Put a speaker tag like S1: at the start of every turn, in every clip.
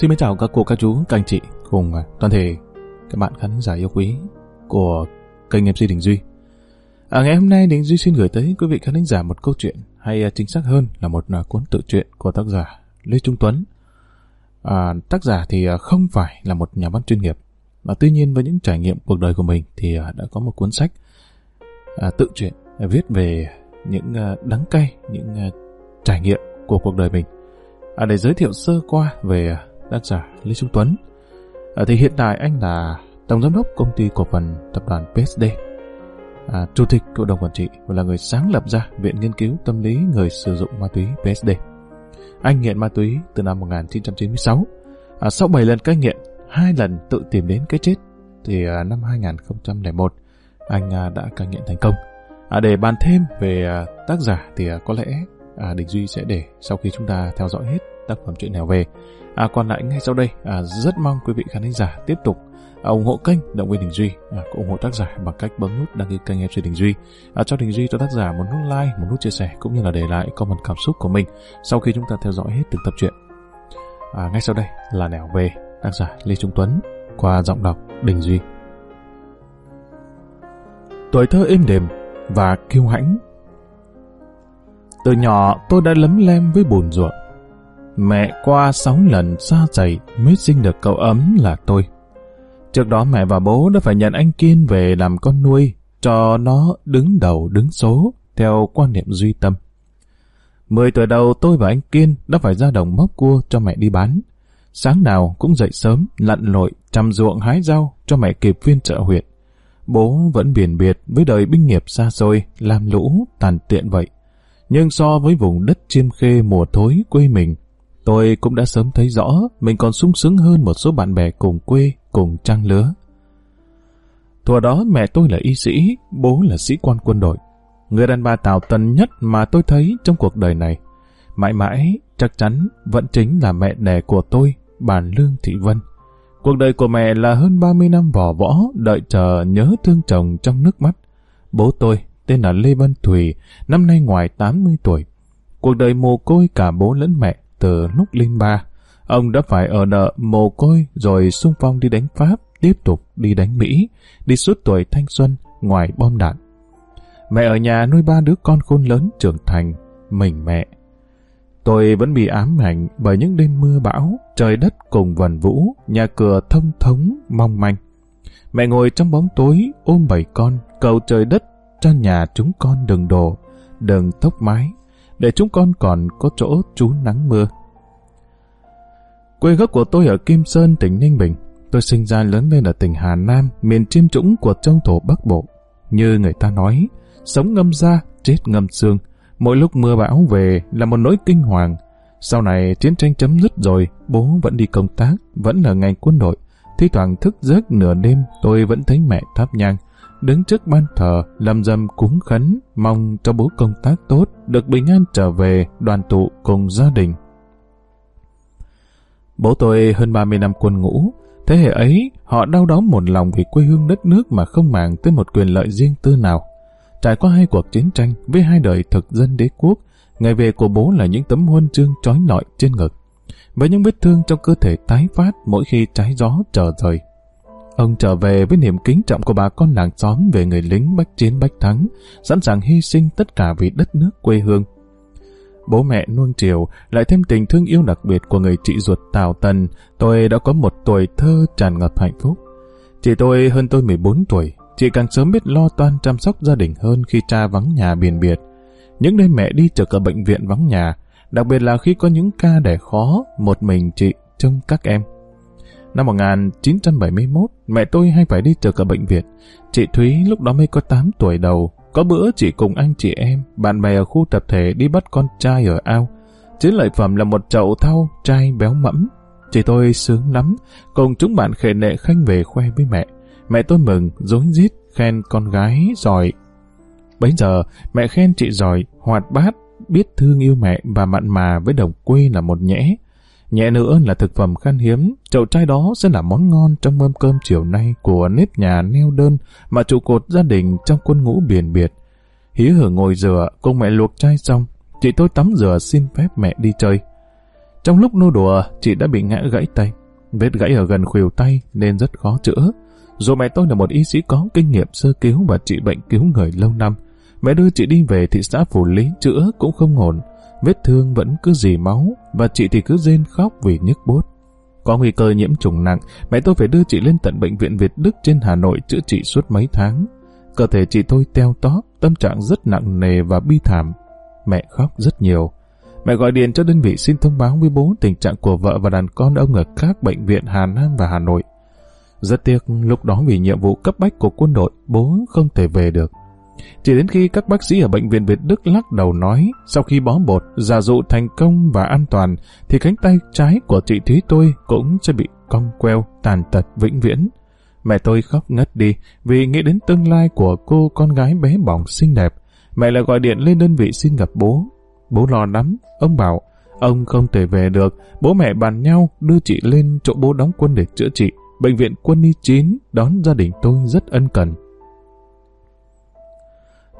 S1: Xin mến chào các cô, các chú, các anh chị cùng à, toàn thể các bạn khán giả yêu quý của kênh MC Đình Duy. À, ngày hôm nay Đình Duy xin gửi tới quý vị khán giả một câu chuyện hay à, chính xác hơn là một à, cuốn tự truyện của tác giả Lê Trung Tuấn. À, tác giả thì không phải là một nhà văn chuyên nghiệp, mà tuy nhiên với những trải nghiệm cuộc đời của mình thì đã có một cuốn sách à, tự truyện viết về những đắng cay, những trải nghiệm của cuộc đời mình. À, để giới thiệu sơ qua về tác giả Lê Trung Tuấn. À, thì hiện tại anh là tổng giám đốc công ty cổ phần tập đoàn PSD, à, chủ tịch hội đồng quản trị và là người sáng lập ra Viện Nghiên cứu Tâm lý Người sử dụng ma túy PSD. Anh nghiện ma túy từ năm 1996. À, sau 7 lần cai nghiện, hai lần tự tìm đến cái chết, thì à, năm 2001 anh à, đã cai nghiện thành công. À, để bàn thêm về à, tác giả thì à, có lẽ à, Đình Duy sẽ để sau khi chúng ta theo dõi hết tác phẩm truyện nào về. À, còn lại ngay sau đây, à, rất mong quý vị khán giả tiếp tục à, ủng hộ kênh Động viên Đình Duy, à, ủng hộ tác giả bằng cách bấm nút đăng ký kênh MC Đình Duy, à, cho Đình Duy cho tác giả một nút like, một nút chia sẻ cũng như là để lại comment cảm xúc của mình sau khi chúng ta theo dõi hết từng tập truyện. À, ngay sau đây là nẻo về tác giả Lê Trung Tuấn qua giọng đọc Đình Duy. Tuổi thơ êm đềm và kiêu hãnh từ nhỏ tôi đã lấm lem với bùn ruộng. Mẹ qua sáu lần xa dày mới sinh được cậu ấm là tôi. Trước đó mẹ và bố đã phải nhận anh Kiên về làm con nuôi, cho nó đứng đầu đứng số, theo quan niệm duy tâm. Mười tuổi đầu tôi và anh Kiên đã phải ra đồng móc cua cho mẹ đi bán. Sáng nào cũng dậy sớm, lặn lội, chăm ruộng hái rau cho mẹ kịp phiên chợ huyện. Bố vẫn biển biệt với đời binh nghiệp xa xôi, làm lũ, tàn tiện vậy. Nhưng so với vùng đất chiêm khê mùa thối quê mình, tôi cũng đã sớm thấy rõ mình còn sung sướng hơn một số bạn bè cùng quê, cùng trang lứa. Thuở đó mẹ tôi là y sĩ, bố là sĩ quan quân đội. Người đàn bà tào tần nhất mà tôi thấy trong cuộc đời này. Mãi mãi, chắc chắn vẫn chính là mẹ đẻ của tôi, bà Lương Thị Vân. Cuộc đời của mẹ là hơn 30 năm vỏ võ, đợi chờ nhớ thương chồng trong nước mắt. Bố tôi tên là Lê Văn Thùy, năm nay ngoài 80 tuổi. Cuộc đời mồ côi cả bố lẫn mẹ từ lúc linh ba. Ông đã phải ở nợ mồ côi rồi xung phong đi đánh Pháp, tiếp tục đi đánh Mỹ, đi suốt tuổi thanh xuân ngoài bom đạn. Mẹ ở nhà nuôi ba đứa con khôn lớn trưởng thành, mình mẹ. Tôi vẫn bị ám ảnh bởi những đêm mưa bão, trời đất cùng vần vũ, nhà cửa thông thống, mong manh. Mẹ ngồi trong bóng tối, ôm bảy con, cầu trời đất cho nhà chúng con đừng đổ, đừng tốc mái, để chúng con còn có chỗ trú nắng mưa. Quê gốc của tôi ở Kim Sơn, tỉnh Ninh Bình. Tôi sinh ra lớn lên ở tỉnh Hà Nam, miền chiêm trũng của châu thổ Bắc Bộ. Như người ta nói, sống ngâm da, chết ngâm xương. Mỗi lúc mưa bão về là một nỗi kinh hoàng. Sau này chiến tranh chấm dứt rồi, bố vẫn đi công tác, vẫn là ngành quân đội. Thi thoảng thức giấc nửa đêm, tôi vẫn thấy mẹ thắp nhang, đứng trước ban thờ, làm dâm cúng khấn, mong cho bố công tác tốt, được bình an trở về, đoàn tụ cùng gia đình. Bố tôi hơn 30 năm quân ngũ, thế hệ ấy họ đau đớn một lòng vì quê hương đất nước mà không màng tới một quyền lợi riêng tư nào. Trải qua hai cuộc chiến tranh với hai đời thực dân đế quốc, ngày về của bố là những tấm huân chương trói lọi trên ngực, với những vết thương trong cơ thể tái phát mỗi khi trái gió trở rời. Ông trở về với niềm kính trọng của bà con làng xóm về người lính bách chiến bách thắng, sẵn sàng hy sinh tất cả vì đất nước quê hương. Bố mẹ nuông chiều, lại thêm tình thương yêu đặc biệt của người chị ruột Tào Tần, tôi đã có một tuổi thơ tràn ngập hạnh phúc. Chị tôi hơn tôi 14 tuổi, chị càng sớm biết lo toan chăm sóc gia đình hơn khi cha vắng nhà biển biệt. Những đêm mẹ đi trực ở bệnh viện vắng nhà, đặc biệt là khi có những ca đẻ khó, một mình chị trông các em. Năm 1971, mẹ tôi hay phải đi chờ cả bệnh viện. Chị Thúy lúc đó mới có 8 tuổi đầu. Có bữa chị cùng anh chị em, bạn bè ở khu tập thể đi bắt con trai ở ao. Chiến lợi phẩm là một chậu thau, trai béo mẫm. Chị tôi sướng lắm, cùng chúng bạn khề nệ khanh về khoe với mẹ. Mẹ tôi mừng, dối rít khen con gái giỏi. Bấy giờ, mẹ khen chị giỏi, hoạt bát, biết thương yêu mẹ và mặn mà với đồng quê là một nhẽ. Nhẹ nữa là thực phẩm khan hiếm, chậu trai đó sẽ là món ngon trong mâm cơm chiều nay của nếp nhà neo đơn mà trụ cột gia đình trong quân ngũ biển biệt. Hí hở ngồi rửa, cùng mẹ luộc chai xong, chị tôi tắm rửa xin phép mẹ đi chơi. Trong lúc nô đùa, chị đã bị ngã gãy tay. Vết gãy ở gần khuỷu tay nên rất khó chữa. Dù mẹ tôi là một y sĩ có kinh nghiệm sơ cứu và trị bệnh cứu người lâu năm, mẹ đưa chị đi về thị xã Phủ Lý chữa cũng không ổn. Vết thương vẫn cứ dì máu và chị thì cứ rên khóc vì nhức bút. Có nguy cơ nhiễm trùng nặng, mẹ tôi phải đưa chị lên tận bệnh viện Việt Đức trên Hà Nội chữa trị suốt mấy tháng. Cơ thể chị tôi teo tóp, tâm trạng rất nặng nề và bi thảm. Mẹ khóc rất nhiều. Mẹ gọi điện cho đơn vị xin thông báo với bố tình trạng của vợ và đàn con ông ở các bệnh viện Hà Nam và Hà Nội. Rất tiếc, lúc đó vì nhiệm vụ cấp bách của quân đội, bố không thể về được. Chỉ đến khi các bác sĩ ở Bệnh viện Việt Đức lắc đầu nói, sau khi bó bột, giả dụ thành công và an toàn, thì cánh tay trái của chị Thúy tôi cũng sẽ bị cong queo, tàn tật vĩnh viễn. Mẹ tôi khóc ngất đi vì nghĩ đến tương lai của cô con gái bé bỏng xinh đẹp. Mẹ lại gọi điện lên đơn vị xin gặp bố. Bố lo lắm, ông bảo, ông không thể về được, bố mẹ bàn nhau đưa chị lên chỗ bố đóng quân để chữa trị. Bệnh viện quân y 9 đón gia đình tôi rất ân cần.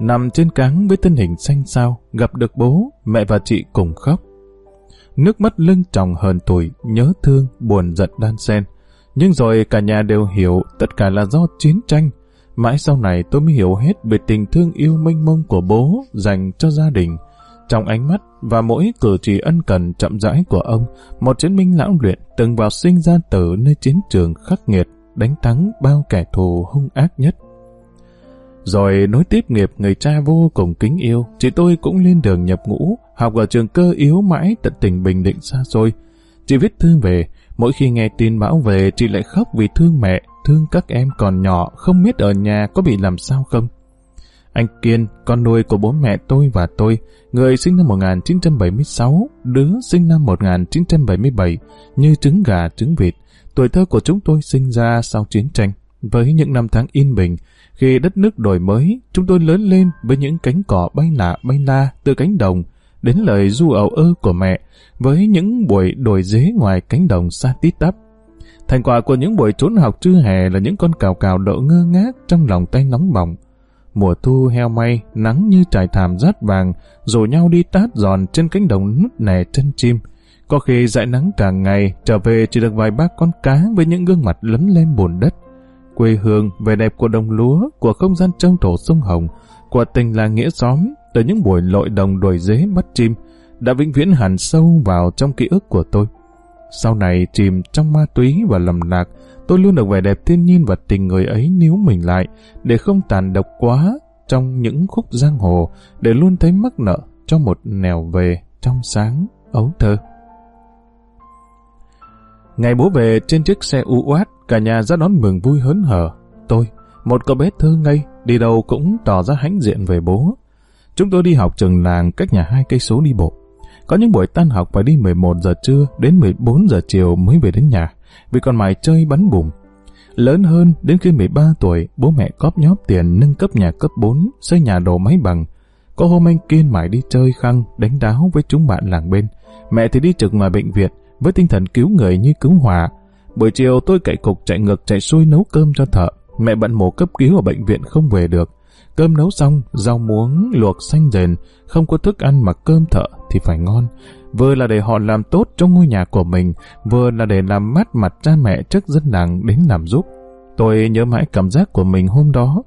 S1: Nằm trên cáng với thân hình xanh xao, gặp được bố, mẹ và chị cùng khóc. Nước mắt lưng tròng hờn tuổi, nhớ thương, buồn giận đan xen. Nhưng rồi cả nhà đều hiểu tất cả là do chiến tranh. Mãi sau này tôi mới hiểu hết về tình thương yêu mênh mông của bố dành cho gia đình. Trong ánh mắt và mỗi cử chỉ ân cần chậm rãi của ông, một chiến binh lão luyện từng vào sinh ra tử nơi chiến trường khắc nghiệt, đánh thắng bao kẻ thù hung ác nhất. Rồi nối tiếp nghiệp người cha vô cùng kính yêu, chị tôi cũng lên đường nhập ngũ, học ở trường cơ yếu mãi tận tỉnh Bình Định xa xôi. Chị viết thư về, mỗi khi nghe tin bão về chị lại khóc vì thương mẹ, thương các em còn nhỏ, không biết ở nhà có bị làm sao không. Anh Kiên, con nuôi của bố mẹ tôi và tôi, người sinh năm 1976, đứa sinh năm 1977, như trứng gà trứng vịt, tuổi thơ của chúng tôi sinh ra sau chiến tranh. Với những năm tháng yên bình, khi đất nước đổi mới, chúng tôi lớn lên với những cánh cỏ bay lạ bay la từ cánh đồng, đến lời du ẩu ơ của mẹ, với những buổi đổi dế ngoài cánh đồng xa tít tắp. Thành quả của những buổi trốn học trưa hè là những con cào cào đậu ngơ ngác trong lòng tay nóng bỏng. Mùa thu heo may, nắng như trải thảm rát vàng, rủ nhau đi tát giòn trên cánh đồng nứt nẻ chân chim. Có khi dại nắng cả ngày, trở về chỉ được vài ba con cá với những gương mặt lấm lem bùn đất quê hương, vẻ đẹp của đồng lúa, của không gian trông thổ sông Hồng, của tình làng nghĩa xóm, từ những buổi lội đồng đuổi dế bắt chim, đã vĩnh viễn hẳn sâu vào trong ký ức của tôi. Sau này chìm trong ma túy và lầm lạc, tôi luôn được vẻ đẹp thiên nhiên và tình người ấy níu mình lại, để không tàn độc quá trong những khúc giang hồ, để luôn thấy mắc nợ cho một nẻo về trong sáng, ấu thơ. Ngày bố về trên chiếc xe u uát, cả nhà ra đón mừng vui hớn hở. Tôi, một cậu bé thơ ngây, đi đâu cũng tỏ ra hãnh diện về bố. Chúng tôi đi học trường làng cách nhà hai cây số đi bộ. Có những buổi tan học phải đi 11 giờ trưa đến 14 giờ chiều mới về đến nhà, vì còn mải chơi bắn bùm. Lớn hơn, đến khi 13 tuổi, bố mẹ cóp nhóp tiền nâng cấp nhà cấp 4, xây nhà đồ máy bằng. Có hôm anh Kiên mải đi chơi khăng đánh đáo với chúng bạn làng bên. Mẹ thì đi trực ngoài bệnh viện, với tinh thần cứu người như cứu hỏa. Buổi chiều tôi cậy cục chạy ngược chạy xuôi nấu cơm cho thợ. Mẹ bận mổ cấp cứu ở bệnh viện không về được. Cơm nấu xong, rau muống, luộc xanh rền, không có thức ăn mà cơm thợ thì phải ngon. Vừa là để họ làm tốt trong ngôi nhà của mình, vừa là để làm mát mặt cha mẹ trước dân làng đến làm giúp. Tôi nhớ mãi cảm giác của mình hôm đó.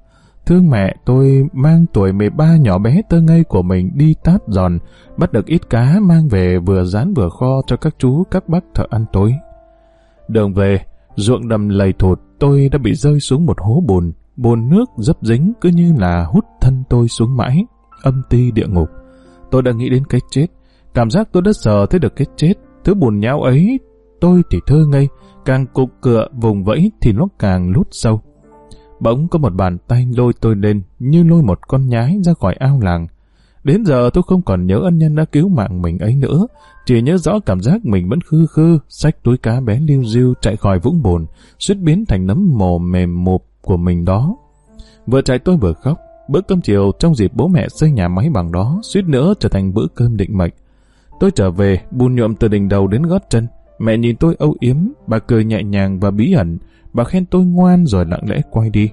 S1: Thương mẹ tôi mang tuổi 13 nhỏ bé tơ ngây của mình đi tát giòn, bắt được ít cá mang về vừa rán vừa kho cho các chú các bác thợ ăn tối. Đường về, ruộng đầm lầy thụt, tôi đã bị rơi xuống một hố bùn, bùn nước dấp dính cứ như là hút thân tôi xuống mãi, âm ti địa ngục. Tôi đã nghĩ đến cái chết, cảm giác tôi đã sợ thấy được cái chết, thứ bùn nhão ấy, tôi thì thơ ngây, càng cục cựa vùng vẫy thì nó càng lút sâu. Bỗng có một bàn tay lôi tôi lên như lôi một con nhái ra khỏi ao làng. Đến giờ tôi không còn nhớ ân nhân đã cứu mạng mình ấy nữa, chỉ nhớ rõ cảm giác mình vẫn khư khư, xách túi cá bé liêu diêu chạy khỏi vũng bồn, suýt biến thành nấm mồ mềm mộp của mình đó. Vừa chạy tôi vừa khóc, bữa cơm chiều trong dịp bố mẹ xây nhà máy bằng đó suýt nữa trở thành bữa cơm định mệnh. Tôi trở về, buồn nhuộm từ đỉnh đầu đến gót chân. Mẹ nhìn tôi âu yếm, bà cười nhẹ nhàng và bí ẩn, bà khen tôi ngoan rồi lặng lẽ quay đi.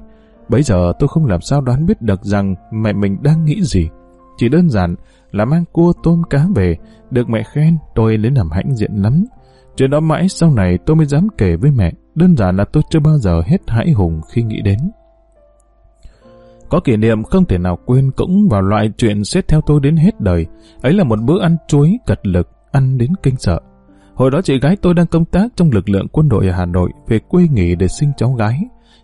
S1: Bấy giờ tôi không làm sao đoán biết được rằng mẹ mình đang nghĩ gì. chỉ đơn giản là mang cua tôm cá về, được mẹ khen, tôi lấy làm hãnh diện lắm. Chuyện đó mãi sau này tôi mới dám kể với mẹ, đơn giản là tôi chưa bao giờ hết hãi hùng khi nghĩ đến. Có kỷ niệm không thể nào quên cũng vào loại chuyện xét theo tôi đến hết đời. Ấy là một bữa ăn chuối cật lực, ăn đến kinh sợ. Hồi đó chị gái tôi đang công tác trong lực lượng quân đội ở Hà Nội về quê nghỉ để sinh cháu gái.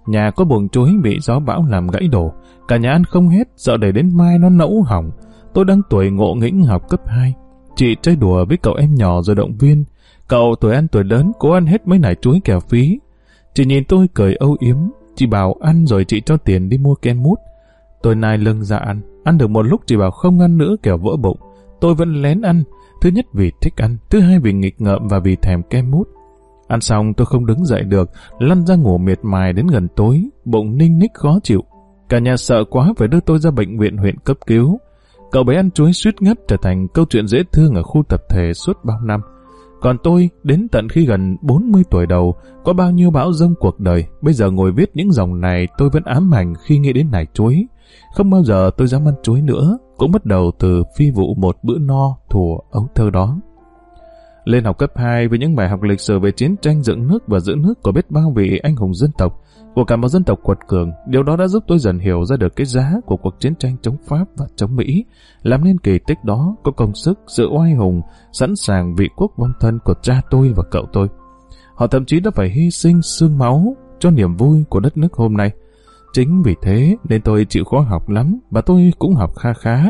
S1: Nhà có buồng chuối bị gió bão làm gãy đổ. Cả nhà ăn không hết, sợ để đến mai nó nẫu hỏng. Tôi đang tuổi ngộ nghĩnh học cấp 2. Chị chơi đùa với cậu em nhỏ rồi động viên. Cậu tuổi ăn tuổi lớn cố ăn hết mấy nải chuối kẹo phí. Chị nhìn tôi cười âu yếm. Chị bảo ăn rồi chị cho tiền đi mua kem mút. Tôi nai lưng ra ăn. Ăn được một lúc chị bảo không ăn nữa kẻo vỡ bụng. Tôi vẫn lén ăn. Thứ nhất vì thích ăn, thứ hai vì nghịch ngợm và vì thèm kem mút. Ăn xong tôi không đứng dậy được, lăn ra ngủ miệt mài đến gần tối, bụng ninh ních khó chịu. Cả nhà sợ quá phải đưa tôi ra bệnh viện huyện cấp cứu. Cậu bé ăn chuối suýt ngất trở thành câu chuyện dễ thương ở khu tập thể suốt bao năm. Còn tôi, đến tận khi gần 40 tuổi đầu, có bao nhiêu bão rông cuộc đời, bây giờ ngồi viết những dòng này tôi vẫn ám ảnh khi nghĩ đến nải chuối. Không bao giờ tôi dám ăn chuối nữa, cũng bắt đầu từ phi vụ một bữa no thùa ấu thơ đó. Lên học cấp 2 với những bài học lịch sử về chiến tranh dựng nước và giữ nước của biết bao vị anh hùng dân tộc, của cả một dân tộc quật cường, điều đó đã giúp tôi dần hiểu ra được cái giá của cuộc chiến tranh chống Pháp và chống Mỹ, làm nên kỳ tích đó có công sức, sự oai hùng, sẵn sàng vị quốc vong thân của cha tôi và cậu tôi. Họ thậm chí đã phải hy sinh xương máu cho niềm vui của đất nước hôm nay. Chính vì thế nên tôi chịu khó học lắm và tôi cũng học kha khá.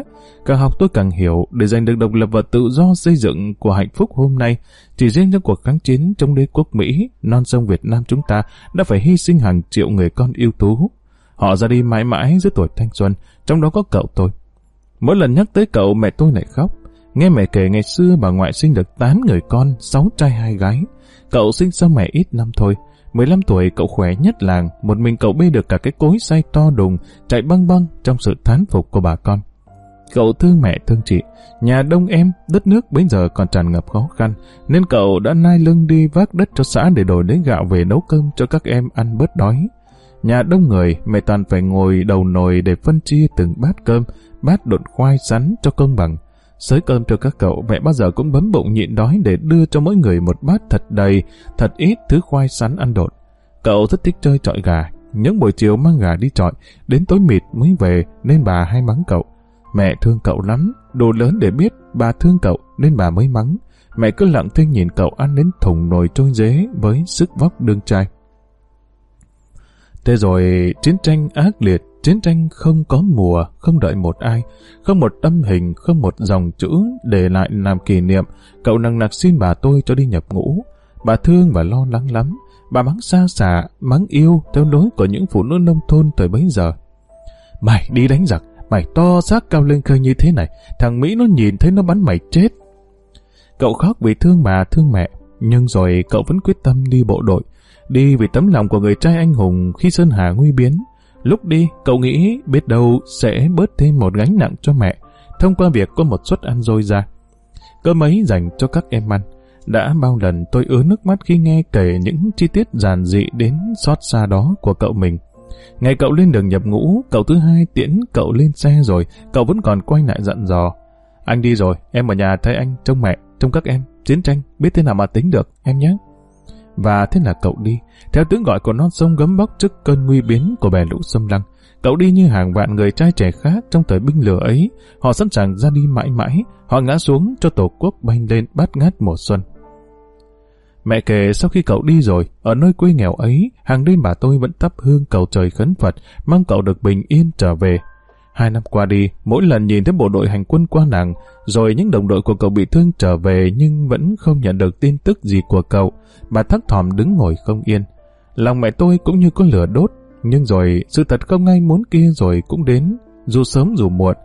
S1: Càng học tôi càng hiểu để giành được độc lập và tự do xây dựng của hạnh phúc hôm nay. Chỉ riêng trong cuộc kháng chiến chống đế quốc Mỹ, non sông Việt Nam chúng ta đã phải hy sinh hàng triệu người con ưu tú. Họ ra đi mãi mãi giữa tuổi thanh xuân, trong đó có cậu tôi. Mỗi lần nhắc tới cậu mẹ tôi lại khóc. Nghe mẹ kể ngày xưa bà ngoại sinh được 8 người con, 6 trai hai gái. Cậu sinh sau mẹ ít năm thôi, 15 tuổi cậu khỏe nhất làng, một mình cậu bê được cả cái cối xay to đùng, chạy băng băng trong sự thán phục của bà con. Cậu thương mẹ thương chị, nhà đông em, đất nước bây giờ còn tràn ngập khó khăn, nên cậu đã nai lưng đi vác đất cho xã để đổi lấy gạo về nấu cơm cho các em ăn bớt đói. Nhà đông người, mẹ toàn phải ngồi đầu nồi để phân chia từng bát cơm, bát đột khoai sắn cho công bằng. Sới cơm cho các cậu, mẹ bao giờ cũng bấm bụng nhịn đói để đưa cho mỗi người một bát thật đầy, thật ít thứ khoai sắn ăn đột. Cậu rất thích chơi trọi gà, những buổi chiều mang gà đi trọi, đến tối mịt mới về nên bà hay mắng cậu. Mẹ thương cậu lắm, đồ lớn để biết bà thương cậu nên bà mới mắng. Mẹ cứ lặng thinh nhìn cậu ăn đến thùng nồi trôi dế với sức vóc đương trai. Thế rồi chiến tranh ác liệt Chiến tranh không có mùa, không đợi một ai, không một tâm hình, không một dòng chữ để lại làm kỷ niệm. Cậu nặng nặc xin bà tôi cho đi nhập ngũ. Bà thương và lo lắng lắm. Bà mắng xa xả, mắng yêu theo lối của những phụ nữ nông thôn thời bấy giờ. Mày đi đánh giặc, mày to xác cao lên khơi như thế này, thằng Mỹ nó nhìn thấy nó bắn mày chết. Cậu khóc vì thương bà, thương mẹ, nhưng rồi cậu vẫn quyết tâm đi bộ đội, đi vì tấm lòng của người trai anh hùng khi Sơn Hà nguy biến. Lúc đi, cậu nghĩ biết đâu sẽ bớt thêm một gánh nặng cho mẹ, thông qua việc có một suất ăn dôi ra. Cơm ấy dành cho các em ăn. Đã bao lần tôi ứa nước mắt khi nghe kể những chi tiết giản dị đến xót xa đó của cậu mình. Ngày cậu lên đường nhập ngũ, cậu thứ hai tiễn cậu lên xe rồi, cậu vẫn còn quay lại dặn dò. Anh đi rồi, em ở nhà thay anh, trông mẹ, trông các em, chiến tranh, biết thế nào mà tính được, em nhé. Và thế là cậu đi, theo tiếng gọi của non sông gấm bóc trước cơn nguy biến của bè lũ xâm lăng. Cậu đi như hàng vạn người trai trẻ khác trong thời binh lửa ấy. Họ sẵn sàng ra đi mãi mãi, họ ngã xuống cho tổ quốc bay lên bát ngát mùa xuân. Mẹ kể sau khi cậu đi rồi, ở nơi quê nghèo ấy, hàng đêm bà tôi vẫn thắp hương cầu trời khấn Phật, mong cậu được bình yên trở về. Hai năm qua đi, mỗi lần nhìn thấy bộ đội hành quân qua nàng, rồi những đồng đội của cậu bị thương trở về nhưng vẫn không nhận được tin tức gì của cậu, bà thắc thòm đứng ngồi không yên. Lòng mẹ tôi cũng như có lửa đốt, nhưng rồi sự thật không ai muốn kia rồi cũng đến, dù sớm dù muộn.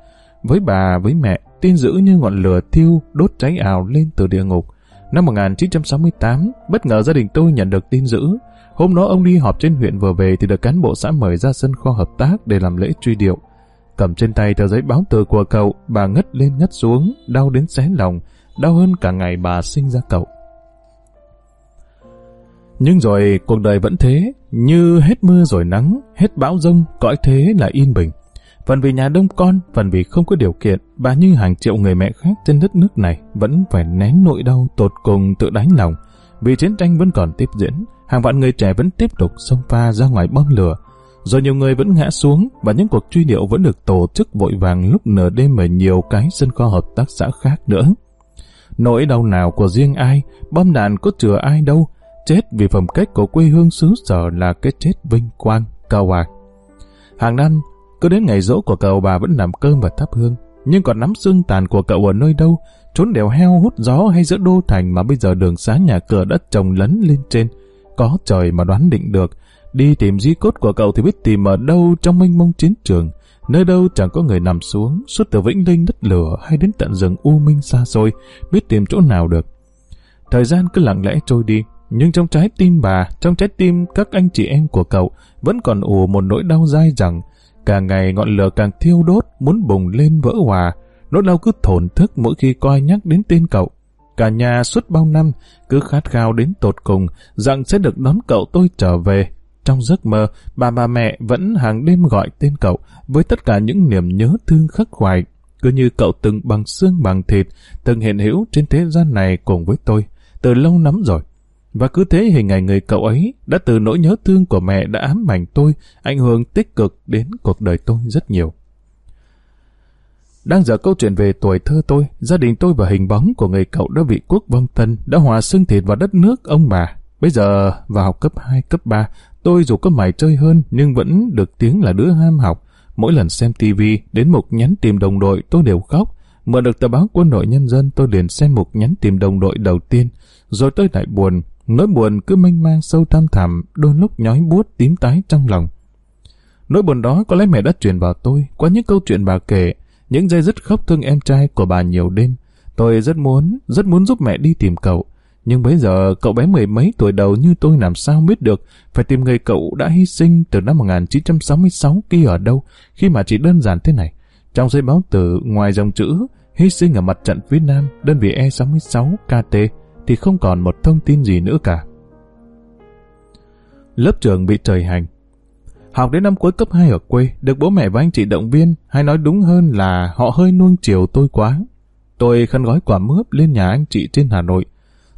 S1: Với bà, với mẹ, tin dữ như ngọn lửa thiêu đốt cháy ảo lên từ địa ngục. Năm 1968, bất ngờ gia đình tôi nhận được tin dữ. Hôm đó ông đi họp trên huyện vừa về thì được cán bộ xã mời ra sân kho hợp tác để làm lễ truy điệu. Cầm trên tay tờ giấy báo tử của cậu, bà ngất lên ngất xuống, đau đến xé lòng, đau hơn cả ngày bà sinh ra cậu. Nhưng rồi cuộc đời vẫn thế, như hết mưa rồi nắng, hết bão rông, cõi thế là yên bình. Phần vì nhà đông con, phần vì không có điều kiện, bà như hàng triệu người mẹ khác trên đất nước này vẫn phải nén nỗi đau tột cùng tự đánh lòng. Vì chiến tranh vẫn còn tiếp diễn, hàng vạn người trẻ vẫn tiếp tục xông pha ra ngoài bom lửa. Rồi nhiều người vẫn ngã xuống và những cuộc truy điệu vẫn được tổ chức vội vàng lúc nửa đêm ở nhiều cái sân kho hợp tác xã khác nữa. Nỗi đau nào của riêng ai, bom đạn có chừa ai đâu, chết vì phẩm cách của quê hương xứ sở là cái chết vinh quang, cao à. Hàng năm, cứ đến ngày rỗ của cậu bà vẫn làm cơm và thắp hương, nhưng còn nắm xương tàn của cậu ở nơi đâu, trốn đèo heo hút gió hay giữa đô thành mà bây giờ đường xá nhà cửa đất trồng lấn lên trên. Có trời mà đoán định được, đi tìm di cốt của cậu thì biết tìm ở đâu trong mênh mông chiến trường, nơi đâu chẳng có người nằm xuống, suốt từ Vĩnh Linh đất lửa hay đến tận rừng U Minh xa xôi, biết tìm chỗ nào được. Thời gian cứ lặng lẽ trôi đi, nhưng trong trái tim bà, trong trái tim các anh chị em của cậu vẫn còn ủ một nỗi đau dai dẳng, Càng ngày ngọn lửa càng thiêu đốt, muốn bùng lên vỡ hòa. Nỗi đau cứ thổn thức mỗi khi coi nhắc đến tên cậu. Cả nhà suốt bao năm cứ khát khao đến tột cùng rằng sẽ được đón cậu tôi trở về. Trong giấc mơ, bà bà mẹ vẫn hàng đêm gọi tên cậu với tất cả những niềm nhớ thương khắc khoải. Cứ như cậu từng bằng xương bằng thịt, từng hiện hữu trên thế gian này cùng với tôi, từ lâu lắm rồi. Và cứ thế hình ảnh người cậu ấy đã từ nỗi nhớ thương của mẹ đã ám ảnh tôi, ảnh hưởng tích cực đến cuộc đời tôi rất nhiều. Đang dở câu chuyện về tuổi thơ tôi, gia đình tôi và hình bóng của người cậu đã bị quốc vong tân, đã hòa xương thịt vào đất nước ông bà. Bây giờ vào học cấp 2, cấp 3, tôi dù có mải chơi hơn nhưng vẫn được tiếng là đứa ham học. Mỗi lần xem tivi đến mục nhắn tìm đồng đội tôi đều khóc. Mượn được tờ báo quân đội nhân dân tôi liền xem mục nhắn tìm đồng đội đầu tiên, rồi tôi lại buồn Nỗi buồn cứ mênh mang sâu thăm thẳm, đôi lúc nhói buốt tím tái trong lòng. Nỗi buồn đó có lẽ mẹ đã truyền vào tôi qua những câu chuyện bà kể, những dây dứt khóc thương em trai của bà nhiều đêm. Tôi rất muốn, rất muốn giúp mẹ đi tìm cậu. Nhưng bây giờ cậu bé mười mấy tuổi đầu như tôi làm sao biết được phải tìm người cậu đã hy sinh từ năm 1966 kia ở đâu khi mà chỉ đơn giản thế này. Trong giấy báo tử ngoài dòng chữ hy sinh ở mặt trận phía Nam đơn vị E66 KT thì không còn một thông tin gì nữa cả. Lớp trường bị trời hành. Học đến năm cuối cấp 2 ở quê, được bố mẹ và anh chị động viên, hay nói đúng hơn là họ hơi nuông chiều tôi quá. Tôi khăn gói quả mướp lên nhà anh chị trên Hà Nội.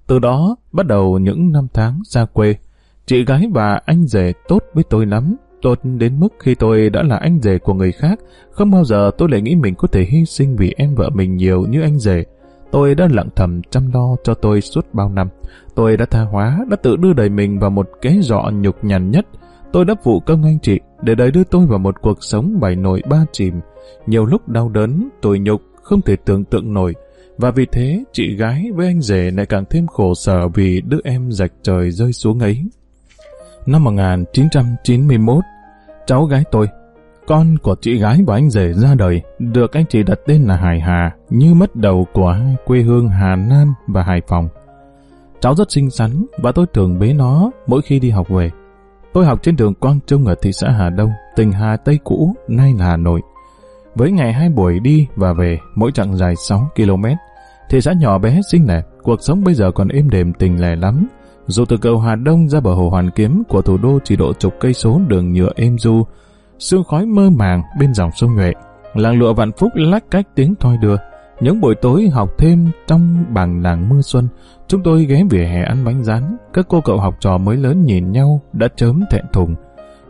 S1: Từ đó, bắt đầu những năm tháng xa quê. Chị gái và anh rể tốt với tôi lắm, tốt đến mức khi tôi đã là anh rể của người khác, không bao giờ tôi lại nghĩ mình có thể hy sinh vì em vợ mình nhiều như anh rể. Tôi đã lặng thầm chăm lo cho tôi suốt bao năm. Tôi đã tha hóa, đã tự đưa đời mình vào một cái dọ nhục nhằn nhất. Tôi đã phụ công anh chị để đời đưa tôi vào một cuộc sống bảy nổi ba chìm. Nhiều lúc đau đớn, tôi nhục, không thể tưởng tượng nổi. Và vì thế, chị gái với anh rể lại càng thêm khổ sở vì đứa em rạch trời rơi xuống ấy. Năm 1991, cháu gái tôi con của chị gái và anh rể ra đời, được anh chị đặt tên là Hải Hà, như mất đầu của hai quê hương Hà Nam và Hải Phòng. Cháu rất xinh xắn và tôi thường bế nó mỗi khi đi học về. Tôi học trên đường Quang Trung ở thị xã Hà Đông, tỉnh Hà Tây cũ, nay là Hà Nội. Với ngày hai buổi đi và về, mỗi chặng dài 6 km, thị xã nhỏ bé xinh đẹp, cuộc sống bây giờ còn êm đềm tình lẻ lắm. Dù từ cầu Hà Đông ra bờ hồ Hoàn Kiếm của thủ đô chỉ độ chục cây số đường nhựa êm du, sương khói mơ màng bên dòng sông Nhuệ. Làng lụa vạn phúc lách cách tiếng thoi đưa. Những buổi tối học thêm trong bằng làng mưa xuân, chúng tôi ghé vỉa hè ăn bánh rán. Các cô cậu học trò mới lớn nhìn nhau đã chớm thẹn thùng.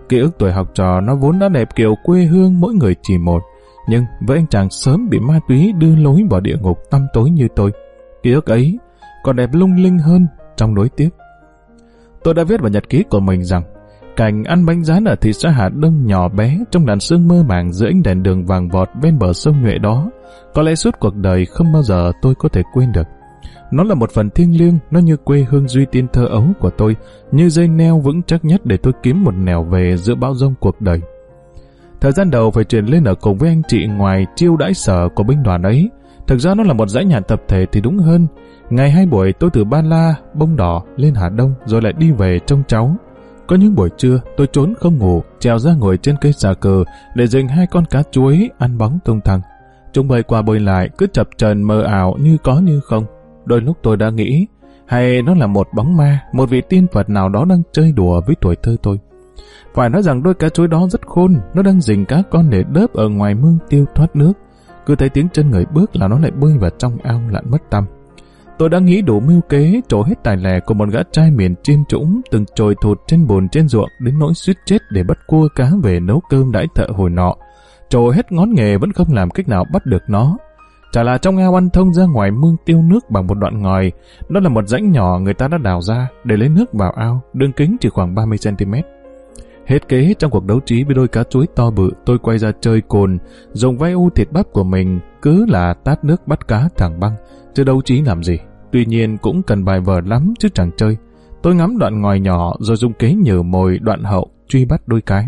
S1: Ký ức tuổi học trò nó vốn đã đẹp kiểu quê hương mỗi người chỉ một. Nhưng với anh chàng sớm bị ma túy đưa lối vào địa ngục tăm tối như tôi, ký ức ấy còn đẹp lung linh hơn trong đối tiếc. Tôi đã viết vào nhật ký của mình rằng Cảnh ăn bánh rán ở thị xã Hà Đông nhỏ bé trong làn sương mơ màng giữa ánh đèn đường vàng vọt bên bờ sông Nhuệ đó, có lẽ suốt cuộc đời không bao giờ tôi có thể quên được. Nó là một phần thiêng liêng, nó như quê hương duy tiên thơ ấu của tôi, như dây neo vững chắc nhất để tôi kiếm một nẻo về giữa bão rông cuộc đời. Thời gian đầu phải chuyển lên ở cùng với anh chị ngoài chiêu đãi sở của binh đoàn ấy. Thực ra nó là một dãy nhà tập thể thì đúng hơn. Ngày hai buổi tôi từ Ba La, Bông Đỏ lên Hà Đông rồi lại đi về trông cháu. Có những buổi trưa, tôi trốn không ngủ, trèo ra ngồi trên cây xà cờ để dành hai con cá chuối ăn bóng tung thăng. Chúng bơi qua bơi lại, cứ chập trần mờ ảo như có như không. Đôi lúc tôi đã nghĩ, hay nó là một bóng ma, một vị tiên Phật nào đó đang chơi đùa với tuổi thơ tôi. Phải nói rằng đôi cá chuối đó rất khôn, nó đang dình cá con để đớp ở ngoài mương tiêu thoát nước. Cứ thấy tiếng chân người bước là nó lại bơi vào trong ao lặn mất tâm. Tôi đã nghĩ đủ mưu kế trổ hết tài lẻ của một gã trai miền chiêm trũng từng trồi thụt trên bồn trên ruộng đến nỗi suýt chết để bắt cua cá về nấu cơm đãi thợ hồi nọ. Trổ hết ngón nghề vẫn không làm cách nào bắt được nó. Chả là trong ao ăn thông ra ngoài mương tiêu nước bằng một đoạn ngòi. Đó là một rãnh nhỏ người ta đã đào ra để lấy nước vào ao, đường kính chỉ khoảng 30cm. Hết kế trong cuộc đấu trí với đôi cá chuối to bự, tôi quay ra chơi cồn, dùng vai u thịt bắp của mình cứ là tát nước bắt cá thẳng băng, chứ đấu trí làm gì. Tuy nhiên cũng cần bài vở lắm chứ chẳng chơi. Tôi ngắm đoạn ngòi nhỏ rồi dùng kế nhử mồi đoạn hậu truy bắt đôi cái.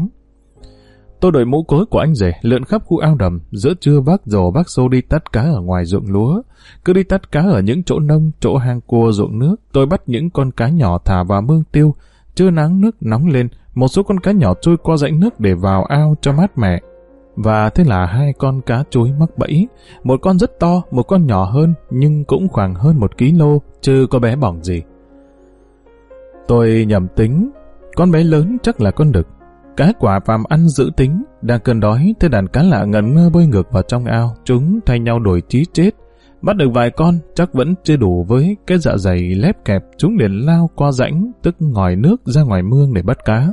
S1: Tôi đội mũ cối của anh rể lượn khắp khu ao đầm, giữa trưa vác rổ vác xô đi tắt cá ở ngoài ruộng lúa. Cứ đi tắt cá ở những chỗ nông, chỗ hang cua ruộng nước, tôi bắt những con cá nhỏ thả vào mương tiêu. Trưa nắng nước nóng lên, một số con cá nhỏ trôi qua rãnh nước để vào ao cho mát mẻ. Và thế là hai con cá chuối mắc bẫy, một con rất to, một con nhỏ hơn, nhưng cũng khoảng hơn một ký lô, chứ có bé bỏng gì. Tôi nhầm tính, con bé lớn chắc là con đực. Cá quả phàm ăn giữ tính, đang cơn đói, thế đàn cá lạ ngẩn ngơ bơi ngược vào trong ao, chúng thay nhau đổi chí chết. Bắt được vài con, chắc vẫn chưa đủ với cái dạ dày lép kẹp, chúng liền lao qua rãnh, tức ngòi nước ra ngoài mương để bắt cá.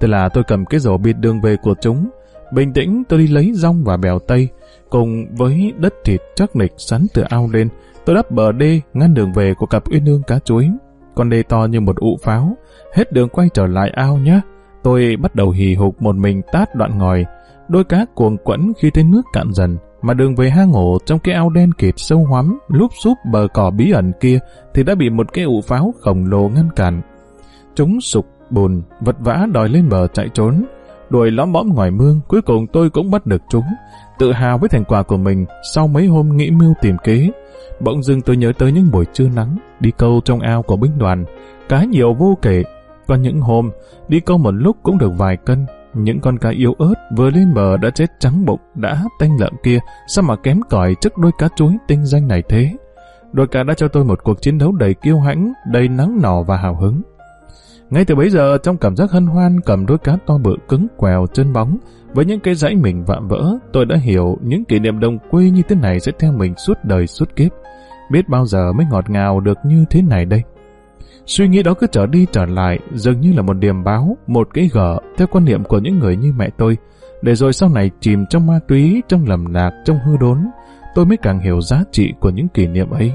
S1: Thế là tôi cầm cái rổ bịt đường về của chúng, Bình tĩnh tôi đi lấy rong và bèo tây, cùng với đất thịt chắc nịch sắn từ ao lên, tôi đắp bờ đê ngăn đường về của cặp uyên ương cá chuối. Con đê to như một ụ pháo, hết đường quay trở lại ao nhé. Tôi bắt đầu hì hục một mình tát đoạn ngòi, đôi cá cuồng quẫn khi thấy nước cạn dần, mà đường về hang ổ trong cái ao đen kịt sâu hoắm, lúp xúp bờ cỏ bí ẩn kia thì đã bị một cái ụ pháo khổng lồ ngăn cản. Chúng sụp bùn, vật vã đòi lên bờ chạy trốn, đuổi lõm bõm ngoài mương, cuối cùng tôi cũng bắt được chúng. Tự hào với thành quả của mình, sau mấy hôm nghĩ mưu tìm kế, bỗng dưng tôi nhớ tới những buổi trưa nắng, đi câu trong ao của binh đoàn, cá nhiều vô kể. Có những hôm, đi câu một lúc cũng được vài cân, những con cá yếu ớt vừa lên bờ đã chết trắng bụng, đã tanh lợn kia, sao mà kém cỏi trước đôi cá chuối tinh danh này thế? Đôi cá đã cho tôi một cuộc chiến đấu đầy kiêu hãnh, đầy nắng nỏ và hào hứng. Ngay từ bấy giờ, trong cảm giác hân hoan cầm đôi cá to bự cứng quèo chân bóng, với những cái dãy mình vạm vỡ, tôi đã hiểu những kỷ niệm đồng quê như thế này sẽ theo mình suốt đời suốt kiếp. Biết bao giờ mới ngọt ngào được như thế này đây. Suy nghĩ đó cứ trở đi trở lại, dường như là một điểm báo, một cái gở, theo quan niệm của những người như mẹ tôi, để rồi sau này chìm trong ma túy, trong lầm lạc, trong hư đốn, tôi mới càng hiểu giá trị của những kỷ niệm ấy.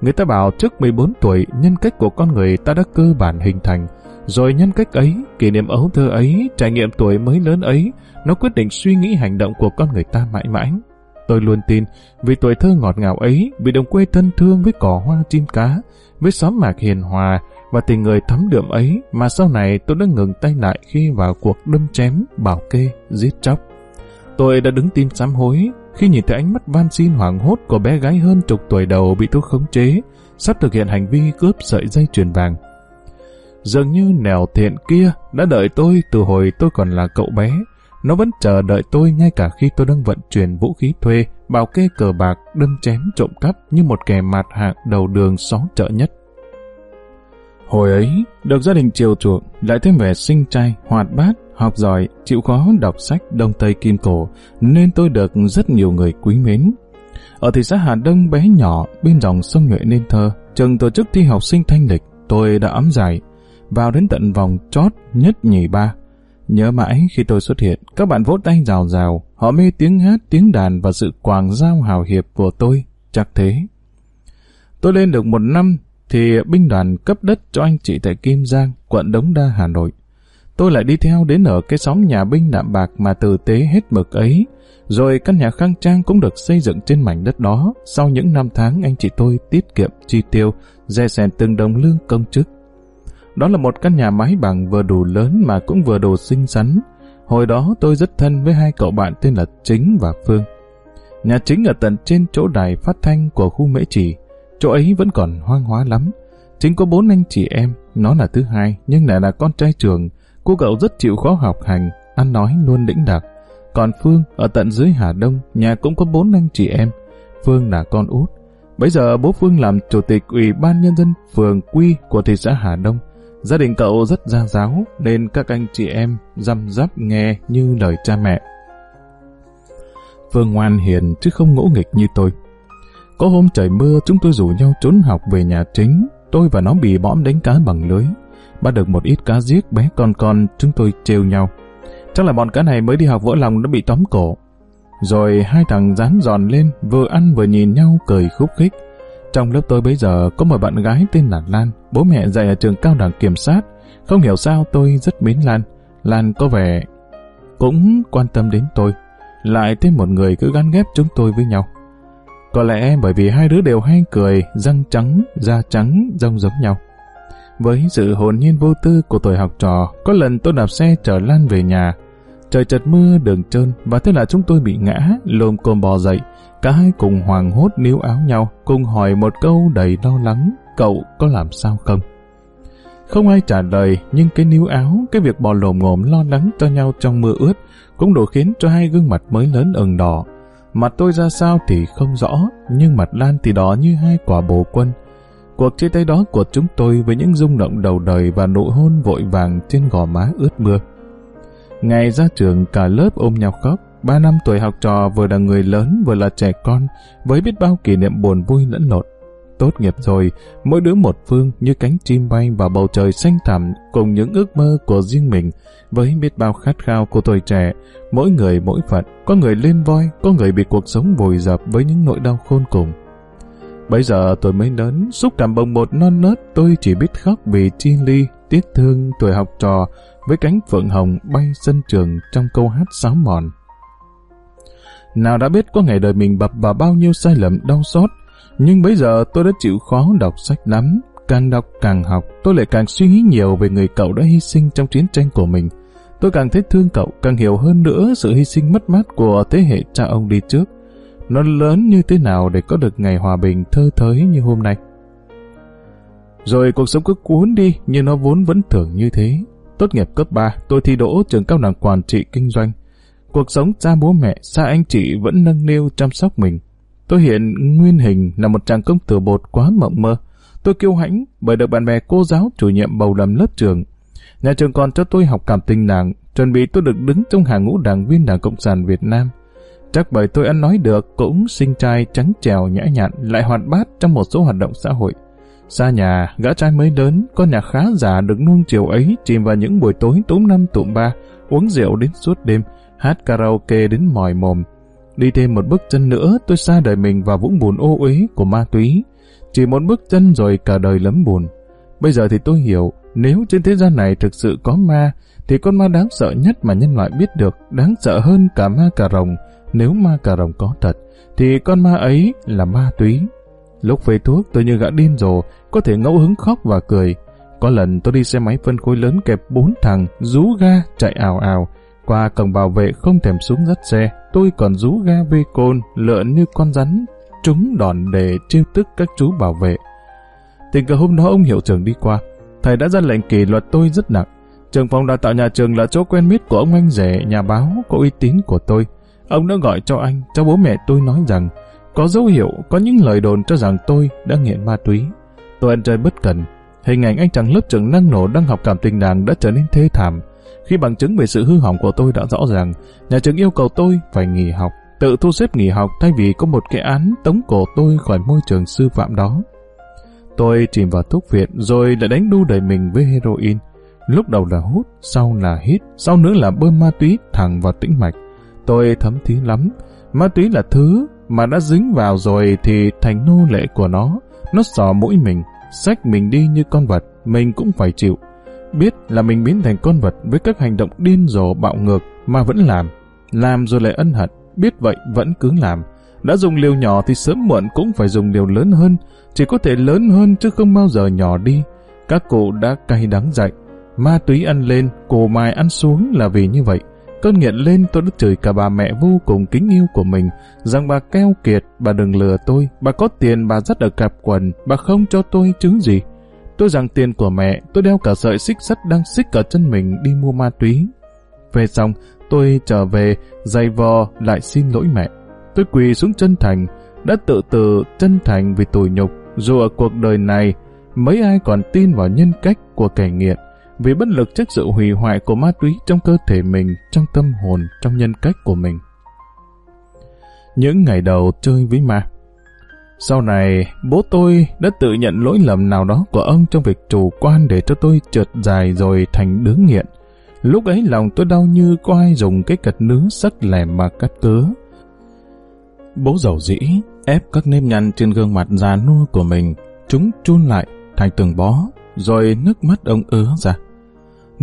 S1: Người ta bảo trước 14 tuổi, nhân cách của con người ta đã cơ bản hình thành. Rồi nhân cách ấy, kỷ niệm ấu thơ ấy, trải nghiệm tuổi mới lớn ấy, nó quyết định suy nghĩ hành động của con người ta mãi mãi. Tôi luôn tin, vì tuổi thơ ngọt ngào ấy, vì đồng quê thân thương với cỏ hoa chim cá, với xóm mạc hiền hòa và tình người thắm đượm ấy mà sau này tôi đã ngừng tay lại khi vào cuộc đâm chém, bảo kê, giết chóc. Tôi đã đứng tim sám hối khi nhìn thấy ánh mắt van xin hoảng hốt của bé gái hơn chục tuổi đầu bị tôi khống chế, sắp thực hiện hành vi cướp sợi dây chuyền vàng. Dường như nẻo thiện kia đã đợi tôi từ hồi tôi còn là cậu bé. Nó vẫn chờ đợi tôi ngay cả khi tôi đang vận chuyển vũ khí thuê, bảo kê cờ bạc, đâm chém trộm cắp như một kẻ mạt hạng đầu đường xó chợ nhất. Hồi ấy, được gia đình chiều chuộng, lại thêm vẻ sinh trai, hoạt bát, học giỏi, chịu khó đọc sách Đông Tây Kim Cổ, nên tôi được rất nhiều người quý mến. Ở thị xã Hà Đông bé nhỏ, bên dòng sông Nhuệ nên thơ, trường tổ chức thi học sinh thanh lịch, tôi đã ấm giải, vào đến tận vòng chót nhất nhì ba. Nhớ mãi khi tôi xuất hiện, các bạn vỗ tay rào rào, họ mê tiếng hát, tiếng đàn và sự quàng giao hào hiệp của tôi, chắc thế. Tôi lên được một năm, thì binh đoàn cấp đất cho anh chị tại Kim Giang, quận Đống Đa, Hà Nội. Tôi lại đi theo đến ở cái xóm nhà binh đạm bạc mà tử tế hết mực ấy. Rồi căn nhà khang trang cũng được xây dựng trên mảnh đất đó. Sau những năm tháng anh chị tôi tiết kiệm chi tiêu, dè sèn từng đồng lương công chức. Đó là một căn nhà mái bằng vừa đủ lớn mà cũng vừa đủ xinh xắn. Hồi đó tôi rất thân với hai cậu bạn tên là Chính và Phương. Nhà chính ở tận trên chỗ đài phát thanh của khu Mễ Trì. Chỗ ấy vẫn còn hoang hóa lắm. Chính có bốn anh chị em, nó là thứ hai, nhưng lại là con trai trường. Cô cậu rất chịu khó học hành, ăn nói luôn lĩnh đạc. Còn Phương, ở tận dưới Hà Đông, nhà cũng có bốn anh chị em. Phương là con út. Bây giờ bố Phương làm chủ tịch Ủy ban Nhân dân phường Quy của thị xã Hà Đông. Gia đình cậu rất gia giáo, nên các anh chị em răm rắp nghe như lời cha mẹ. Phương ngoan hiền chứ không ngỗ nghịch như tôi. Có hôm trời mưa, chúng tôi rủ nhau trốn học về nhà chính. Tôi và nó bị bõm đánh cá bằng lưới. Bắt được một ít cá giết bé con con, chúng tôi trêu nhau. Chắc là bọn cá này mới đi học vỡ lòng đã bị tóm cổ. Rồi hai thằng dán giòn lên, vừa ăn vừa nhìn nhau cười khúc khích. Trong lớp tôi bây giờ có một bạn gái tên là Lan, bố mẹ dạy ở trường cao đẳng kiểm sát. Không hiểu sao tôi rất mến Lan. Lan có vẻ cũng quan tâm đến tôi. Lại thêm một người cứ gắn ghép chúng tôi với nhau. Có lẽ bởi vì hai đứa đều hay cười, răng trắng, da trắng, rông giống nhau. Với sự hồn nhiên vô tư của tuổi học trò, có lần tôi đạp xe chở Lan về nhà. Trời chợt mưa, đường trơn, và thế là chúng tôi bị ngã, lồm cồm bò dậy. Cả hai cùng hoàng hốt níu áo nhau, cùng hỏi một câu đầy lo lắng, cậu có làm sao không? Không ai trả lời, nhưng cái níu áo, cái việc bò lồm ngồm lo lắng cho nhau trong mưa ướt, cũng đủ khiến cho hai gương mặt mới lớn ửng đỏ. Mặt tôi ra sao thì không rõ, nhưng mặt Lan thì đỏ như hai quả bồ quân. Cuộc chia tay đó của chúng tôi với những rung động đầu đời và nụ hôn vội vàng trên gò má ướt mưa. Ngày ra trường cả lớp ôm nhau khóc, ba năm tuổi học trò vừa là người lớn vừa là trẻ con, với biết bao kỷ niệm buồn vui lẫn lộn. Tốt nghiệp rồi, mỗi đứa một phương như cánh chim bay vào bầu trời xanh thẳm cùng những ước mơ của riêng mình, với biết bao khát khao của tuổi trẻ, mỗi người mỗi phận, có người lên voi, có người bị cuộc sống vùi dập với những nỗi đau khôn cùng. Bây giờ tôi mới lớn, xúc cảm bồng bột non nớt, tôi chỉ biết khóc vì chi ly, tiếc thương tuổi học trò với cánh phượng hồng bay sân trường trong câu hát sáo mòn. Nào đã biết có ngày đời mình bập vào bao nhiêu sai lầm đau xót, nhưng bây giờ tôi đã chịu khó đọc sách lắm, càng đọc càng học, tôi lại càng suy nghĩ nhiều về người cậu đã hy sinh trong chiến tranh của mình. Tôi càng thấy thương cậu, càng hiểu hơn nữa sự hy sinh mất mát của thế hệ cha ông đi trước. Nó lớn như thế nào để có được ngày hòa bình thơ thới như hôm nay. Rồi cuộc sống cứ cuốn đi như nó vốn vẫn thường như thế. Tốt nghiệp cấp 3, tôi thi đỗ trường cao đẳng quản trị kinh doanh. Cuộc sống cha bố mẹ, xa anh chị vẫn nâng niu chăm sóc mình. Tôi hiện nguyên hình là một chàng công tử bột quá mộng mơ. Tôi kiêu hãnh bởi được bạn bè cô giáo chủ nhiệm bầu làm lớp trường. Nhà trường còn cho tôi học cảm tình nàng, chuẩn bị tôi được đứng trong hàng ngũ đảng viên Đảng Cộng sản Việt Nam. Chắc bởi tôi ăn nói được, cũng sinh trai trắng trèo nhã nhặn, lại hoạt bát trong một số hoạt động xã hội. Xa nhà, gã trai mới lớn, con nhà khá giả được nuông chiều ấy chìm vào những buổi tối túm năm tụm ba, uống rượu đến suốt đêm, hát karaoke đến mỏi mồm. Đi thêm một bước chân nữa, tôi xa đời mình vào vũng bùn ô uế của ma túy. Chỉ một bước chân rồi cả đời lấm bùn. Bây giờ thì tôi hiểu, nếu trên thế gian này thực sự có ma, thì con ma đáng sợ nhất mà nhân loại biết được, đáng sợ hơn cả ma cà rồng. Nếu ma cà rồng có thật, thì con ma ấy là ma túy. Lúc phê thuốc tôi như gã điên rồ, có thể ngẫu hứng khóc và cười. Có lần tôi đi xe máy phân khối lớn kẹp bốn thằng, rú ga, chạy ào ào. Qua cổng bảo vệ không thèm xuống dắt xe, tôi còn rú ga vê côn, lợn như con rắn, trúng đòn để trêu tức các chú bảo vệ. Tình cờ hôm đó ông hiệu trưởng đi qua, thầy đã ra lệnh kỷ luật tôi rất nặng. Trường phòng đào tạo nhà trường là chỗ quen biết của ông anh rể, nhà báo, có uy tín của tôi. Ông đã gọi cho anh, cho bố mẹ tôi nói rằng có dấu hiệu, có những lời đồn cho rằng tôi đã nghiện ma túy. Tôi ăn chơi bất cần. Hình ảnh anh chàng lớp trưởng năng nổ đang học cảm tình nàng đã trở nên thê thảm. Khi bằng chứng về sự hư hỏng của tôi đã rõ ràng, nhà trường yêu cầu tôi phải nghỉ học, tự thu xếp nghỉ học thay vì có một cái án tống cổ tôi khỏi môi trường sư phạm đó. Tôi chìm vào thuốc viện rồi lại đánh đu đẩy mình với heroin. Lúc đầu là hút, sau là hít, sau nữa là bơm ma túy thẳng vào tĩnh mạch. Tôi thấm thí lắm. Ma túy là thứ mà đã dính vào rồi thì thành nô lệ của nó. Nó sò mũi mình, xách mình đi như con vật, mình cũng phải chịu. Biết là mình biến thành con vật với các hành động điên rồ bạo ngược mà vẫn làm. Làm rồi lại ân hận, biết vậy vẫn cứ làm. Đã dùng liều nhỏ thì sớm muộn cũng phải dùng liều lớn hơn, chỉ có thể lớn hơn chứ không bao giờ nhỏ đi. Các cụ đã cay đắng dạy, ma túy ăn lên, cổ mai ăn xuống là vì như vậy. Cơn nghiện lên tôi đã chửi cả bà mẹ vô cùng kính yêu của mình, rằng bà keo kiệt, bà đừng lừa tôi, bà có tiền bà rất ở cặp quần, bà không cho tôi chứng gì. Tôi rằng tiền của mẹ, tôi đeo cả sợi xích sắt đang xích cả chân mình đi mua ma túy. Về xong, tôi trở về, giày vò, lại xin lỗi mẹ. Tôi quỳ xuống chân thành, đã tự tử chân thành vì tủi nhục, dù ở cuộc đời này mấy ai còn tin vào nhân cách của kẻ nghiện, vì bất lực trước sự hủy hoại của ma túy trong cơ thể mình, trong tâm hồn, trong nhân cách của mình. Những ngày đầu chơi với ma, sau này, bố tôi đã tự nhận lỗi lầm nào đó của ông trong việc chủ quan để cho tôi trượt dài rồi thành đứa nghiện. Lúc ấy lòng tôi đau như có ai dùng cái cật nứa sắc lẻm mà cắt cớ. Bố giàu dĩ, ép các nếp nhăn trên gương mặt già nua của mình, chúng chun lại thành từng bó, rồi nước mắt ông ứa ra.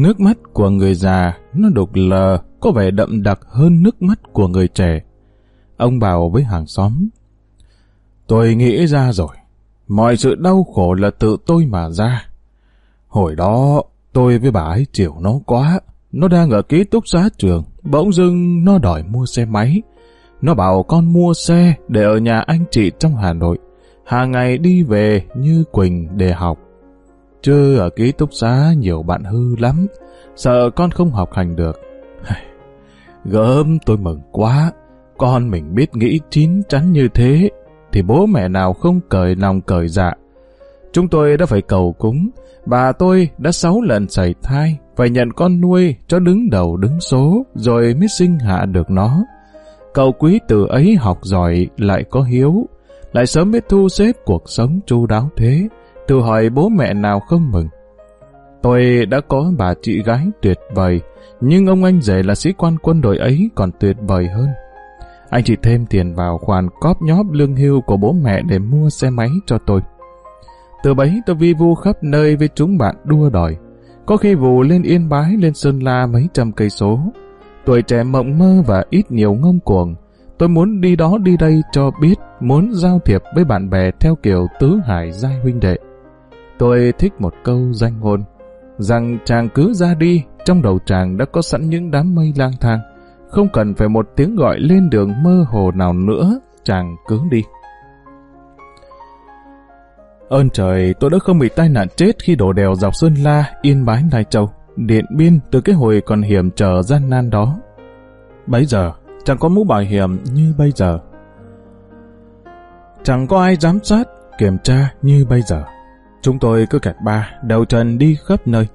S1: Nước mắt của người già, nó đục lờ, có vẻ đậm đặc hơn nước mắt của người trẻ. Ông bảo với hàng xóm, Tôi nghĩ ra rồi, mọi sự đau khổ là tự tôi mà ra. Hồi đó, tôi với bà ấy chịu nó quá, nó đang ở ký túc xá trường, bỗng dưng nó đòi mua xe máy. Nó bảo con mua xe để ở nhà anh chị trong Hà Nội, hàng ngày đi về như Quỳnh để học. Chứ ở ký túc xá nhiều bạn hư lắm, sợ con không học hành được. Gớm tôi mừng quá, con mình biết nghĩ chín chắn như thế, thì bố mẹ nào không cởi lòng cởi dạ. Chúng tôi đã phải cầu cúng, bà tôi đã sáu lần sảy thai, phải nhận con nuôi cho đứng đầu đứng số, rồi mới sinh hạ được nó. Cậu quý từ ấy học giỏi lại có hiếu, lại sớm biết thu xếp cuộc sống chu đáo thế, thử hỏi bố mẹ nào không mừng. Tôi đã có bà chị gái tuyệt vời, nhưng ông anh rể là sĩ quan quân đội ấy còn tuyệt vời hơn. Anh chỉ thêm tiền vào khoản cóp nhóp lương hưu của bố mẹ để mua xe máy cho tôi. Từ bấy tôi vi vu khắp nơi với chúng bạn đua đòi. Có khi vù lên Yên Bái, lên Sơn La mấy trăm cây số. Tuổi trẻ mộng mơ và ít nhiều ngông cuồng. Tôi muốn đi đó đi đây cho biết, muốn giao thiệp với bạn bè theo kiểu tứ hải giai huynh đệ. Tôi thích một câu danh ngôn, rằng chàng cứ ra đi, trong đầu chàng đã có sẵn những đám mây lang thang không cần phải một tiếng gọi lên đường mơ hồ nào nữa, chàng cứ đi. Ơn trời, tôi đã không bị tai nạn chết khi đổ đèo dọc Sơn La, Yên Bái, Lai Châu, Điện Biên từ cái hồi còn hiểm trở gian nan đó. Bấy giờ, chẳng có mũ bảo hiểm như bây giờ. Chẳng có ai giám sát, kiểm tra như bây giờ. Chúng tôi cứ kẹt ba, đầu trần đi khắp nơi.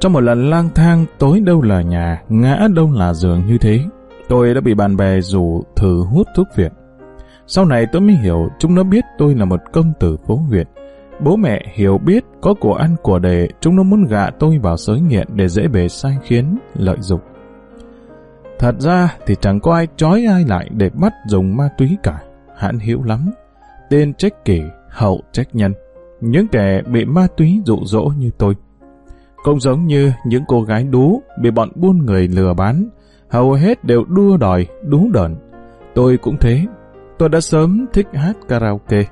S1: Trong một lần lang thang tối đâu là nhà, ngã đâu là giường như thế, tôi đã bị bạn bè rủ thử hút thuốc viện. Sau này tôi mới hiểu chúng nó biết tôi là một công tử phố huyện. Bố mẹ hiểu biết có của ăn của đề, chúng nó muốn gạ tôi vào sới nghiện để dễ bề sai khiến, lợi dụng. Thật ra thì chẳng có ai trói ai lại để bắt dùng ma túy cả, hãn hiểu lắm. Tên trách kỷ, hậu trách nhân. Những kẻ bị ma túy dụ dỗ như tôi. Cũng giống như những cô gái đú bị bọn buôn người lừa bán, hầu hết đều đua đòi, đú đợn. Tôi cũng thế. Tôi đã sớm thích hát karaoke,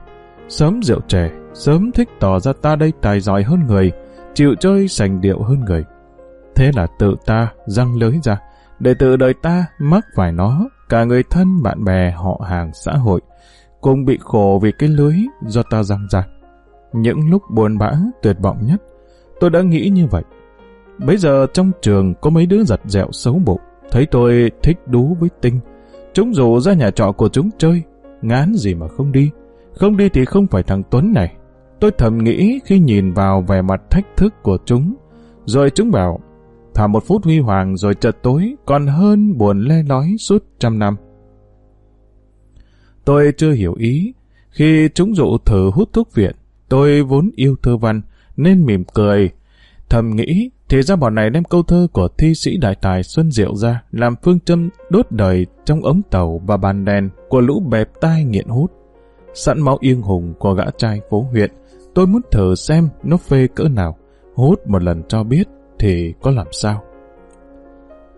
S1: sớm rượu trẻ, sớm thích tỏ ra ta đây tài giỏi hơn người, chịu chơi sành điệu hơn người. Thế là tự ta răng lưới ra, để tự đời ta mắc phải nó, cả người thân, bạn bè, họ hàng, xã hội, cùng bị khổ vì cái lưới do ta răng ra. Những lúc buồn bã, tuyệt vọng nhất, Tôi đã nghĩ như vậy. Bây giờ trong trường có mấy đứa giật dẹo xấu bụng, thấy tôi thích đú với tinh. Chúng rủ ra nhà trọ của chúng chơi, ngán gì mà không đi. Không đi thì không phải thằng Tuấn này. Tôi thầm nghĩ khi nhìn vào vẻ mặt thách thức của chúng. Rồi chúng bảo, thả một phút huy hoàng rồi chợt tối còn hơn buồn le lói suốt trăm năm. Tôi chưa hiểu ý. Khi chúng dụ thử hút thuốc viện, tôi vốn yêu thơ văn, nên mỉm cười. Thầm nghĩ, thì ra bọn này đem câu thơ của thi sĩ đại tài Xuân Diệu ra làm phương châm đốt đời trong ống tàu và bàn đèn của lũ bẹp tai nghiện hút. Sẵn máu yên hùng của gã trai phố huyện, tôi muốn thử xem nó phê cỡ nào. Hút một lần cho biết thì có làm sao.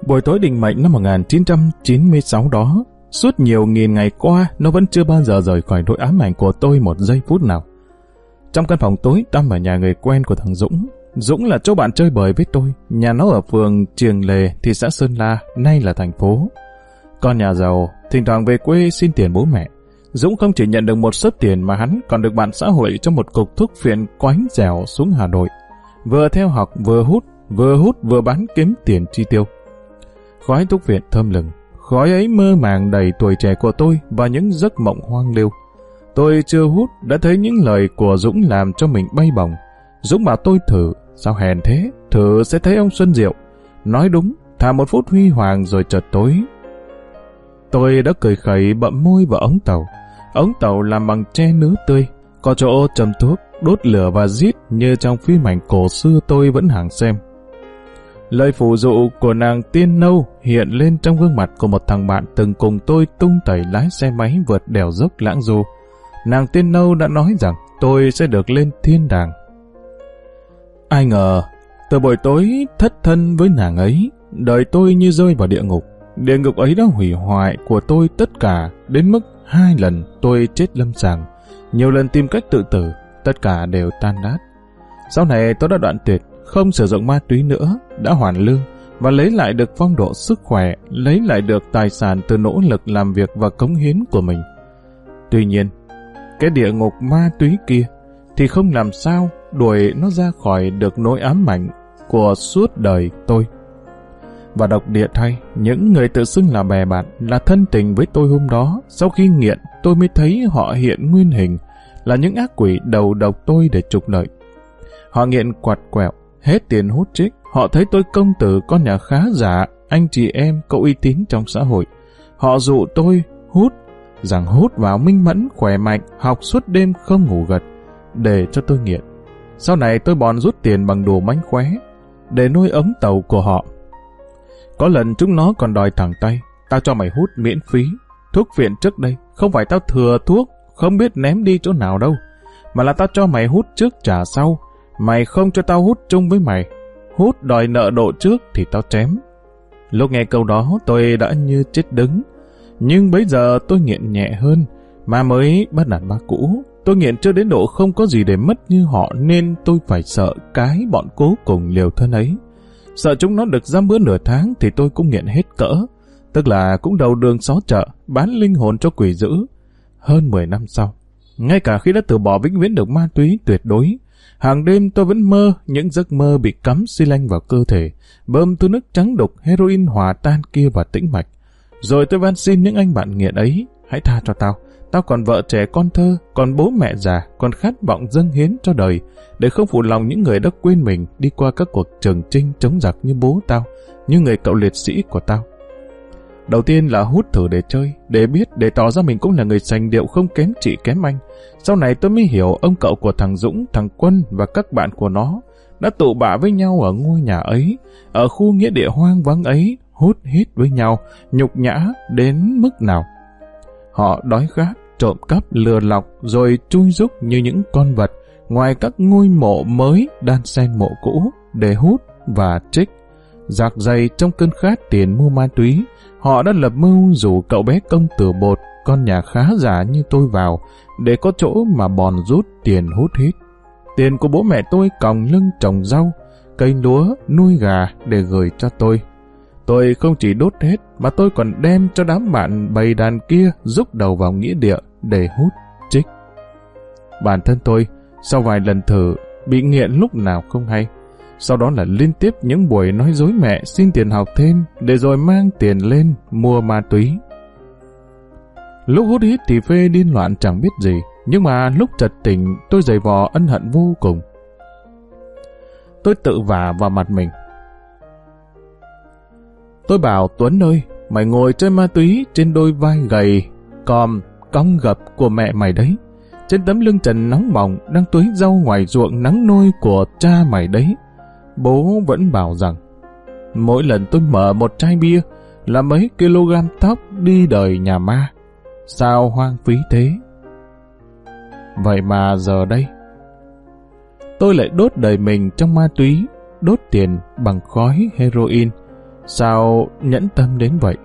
S1: Buổi tối định mệnh năm 1996 đó, suốt nhiều nghìn ngày qua nó vẫn chưa bao giờ rời khỏi nỗi ám ảnh của tôi một giây phút nào. Trong căn phòng tối tăm ở nhà người quen của thằng Dũng, Dũng là chỗ bạn chơi bời với tôi, nhà nó ở phường Triềng Lề, thị xã Sơn La, nay là thành phố. Con nhà giàu, thỉnh thoảng về quê xin tiền bố mẹ. Dũng không chỉ nhận được một số tiền mà hắn còn được bạn xã hội cho một cục thuốc phiện quánh dẻo xuống Hà Nội. Vừa theo học vừa hút, vừa hút vừa bán kiếm tiền chi tiêu. Khói thuốc viện thơm lừng, khói ấy mơ màng đầy tuổi trẻ của tôi và những giấc mộng hoang liêu. Tôi chưa hút đã thấy những lời của Dũng làm cho mình bay bổng. Dũng bảo tôi thử, sao hèn thế, thử sẽ thấy ông Xuân Diệu. Nói đúng, thả một phút huy hoàng rồi chợt tối. Tôi đã cười khẩy bậm môi vào ống tàu. Ống tàu làm bằng tre nứa tươi, có chỗ châm thuốc, đốt lửa và giết như trong phim ảnh cổ xưa tôi vẫn hàng xem. Lời phù dụ của nàng tiên nâu hiện lên trong gương mặt của một thằng bạn từng cùng tôi tung tẩy lái xe máy vượt đèo dốc lãng du. Nàng tiên nâu đã nói rằng tôi sẽ được lên thiên đàng. Ai ngờ, từ buổi tối thất thân với nàng ấy, đời tôi như rơi vào địa ngục. Địa ngục ấy đã hủy hoại của tôi tất cả, đến mức hai lần tôi chết lâm sàng. Nhiều lần tìm cách tự tử, tất cả đều tan nát. Sau này tôi đã đoạn tuyệt, không sử dụng ma túy nữa, đã hoàn lương và lấy lại được phong độ sức khỏe, lấy lại được tài sản từ nỗ lực làm việc và cống hiến của mình. Tuy nhiên, cái địa ngục ma túy kia thì không làm sao đuổi nó ra khỏi được nỗi ám ảnh của suốt đời tôi. Và độc địa thay, những người tự xưng là bè bạn, là thân tình với tôi hôm đó, sau khi nghiện tôi mới thấy họ hiện nguyên hình, là những ác quỷ đầu độc tôi để trục lợi. Họ nghiện quạt quẹo, hết tiền hút trích, họ thấy tôi công tử con nhà khá giả, anh chị em có uy tín trong xã hội. Họ dụ tôi hút, rằng hút vào minh mẫn, khỏe mạnh, học suốt đêm không ngủ gật, để cho tôi nghiện. Sau này tôi bòn rút tiền bằng đồ mánh khóe, để nuôi ống tàu của họ. Có lần chúng nó còn đòi thẳng tay, tao cho mày hút miễn phí. Thuốc viện trước đây, không phải tao thừa thuốc, không biết ném đi chỗ nào đâu, mà là tao cho mày hút trước trả sau, Mày không cho tao hút chung với mày. Hút đòi nợ độ trước thì tao chém. Lúc nghe câu đó tôi đã như chết đứng. Nhưng bây giờ tôi nghiện nhẹ hơn, mà mới bắt nạt ba cũ. Tôi nghiện chưa đến độ không có gì để mất như họ nên tôi phải sợ cái bọn cố cùng liều thân ấy. Sợ chúng nó được giam bữa nửa tháng thì tôi cũng nghiện hết cỡ. Tức là cũng đầu đường xó chợ, bán linh hồn cho quỷ dữ. Hơn 10 năm sau, ngay cả khi đã từ bỏ vĩnh viễn được ma túy tuyệt đối, Hàng đêm tôi vẫn mơ những giấc mơ bị cắm xi lanh vào cơ thể, bơm thứ nước trắng đục heroin hòa tan kia vào tĩnh mạch. Rồi tôi van xin những anh bạn nghiện ấy, hãy tha cho tao. Tao còn vợ trẻ con thơ, còn bố mẹ già, còn khát vọng dâng hiến cho đời, để không phụ lòng những người đã quên mình đi qua các cuộc trường trinh chống giặc như bố tao, như người cậu liệt sĩ của tao. Đầu tiên là hút thử để chơi, để biết, để tỏ ra mình cũng là người sành điệu không kém chị kém anh. Sau này tôi mới hiểu ông cậu của thằng Dũng, thằng Quân và các bạn của nó đã tụ bạ với nhau ở ngôi nhà ấy, ở khu nghĩa địa hoang vắng ấy, hút hít với nhau, nhục nhã đến mức nào. Họ đói khát, trộm cắp, lừa lọc, rồi chui rúc như những con vật, ngoài các ngôi mộ mới đan xen mộ cũ, để hút và trích. Giặc dày trong cơn khát tiền mua ma túy, Họ đã lập mưu rủ cậu bé công tử bột, con nhà khá giả như tôi vào, để có chỗ mà bòn rút tiền hút hít. Tiền của bố mẹ tôi còng lưng trồng rau, cây lúa, nuôi gà để gửi cho tôi. Tôi không chỉ đốt hết, mà tôi còn đem cho đám bạn bầy đàn kia rúc đầu vào nghĩa địa để hút, trích. Bản thân tôi, sau vài lần thử, bị nghiện lúc nào không hay. Sau đó là liên tiếp những buổi nói dối mẹ xin tiền học thêm để rồi mang tiền lên mua ma túy. Lúc hút hít thì phê điên loạn chẳng biết gì, nhưng mà lúc chợt tỉnh tôi dày vò ân hận vô cùng. Tôi tự vả vào mặt mình. Tôi bảo Tuấn ơi, mày ngồi chơi ma túy trên đôi vai gầy, còm, cong gập của mẹ mày đấy. Trên tấm lưng trần nóng bỏng đang tưới rau ngoài ruộng nắng nôi của cha mày đấy bố vẫn bảo rằng mỗi lần tôi mở một chai bia là mấy kg tóc đi đời nhà ma. Sao hoang phí thế? Vậy mà giờ đây, tôi lại đốt đời mình trong ma túy, đốt tiền bằng khói heroin. Sao nhẫn tâm đến vậy?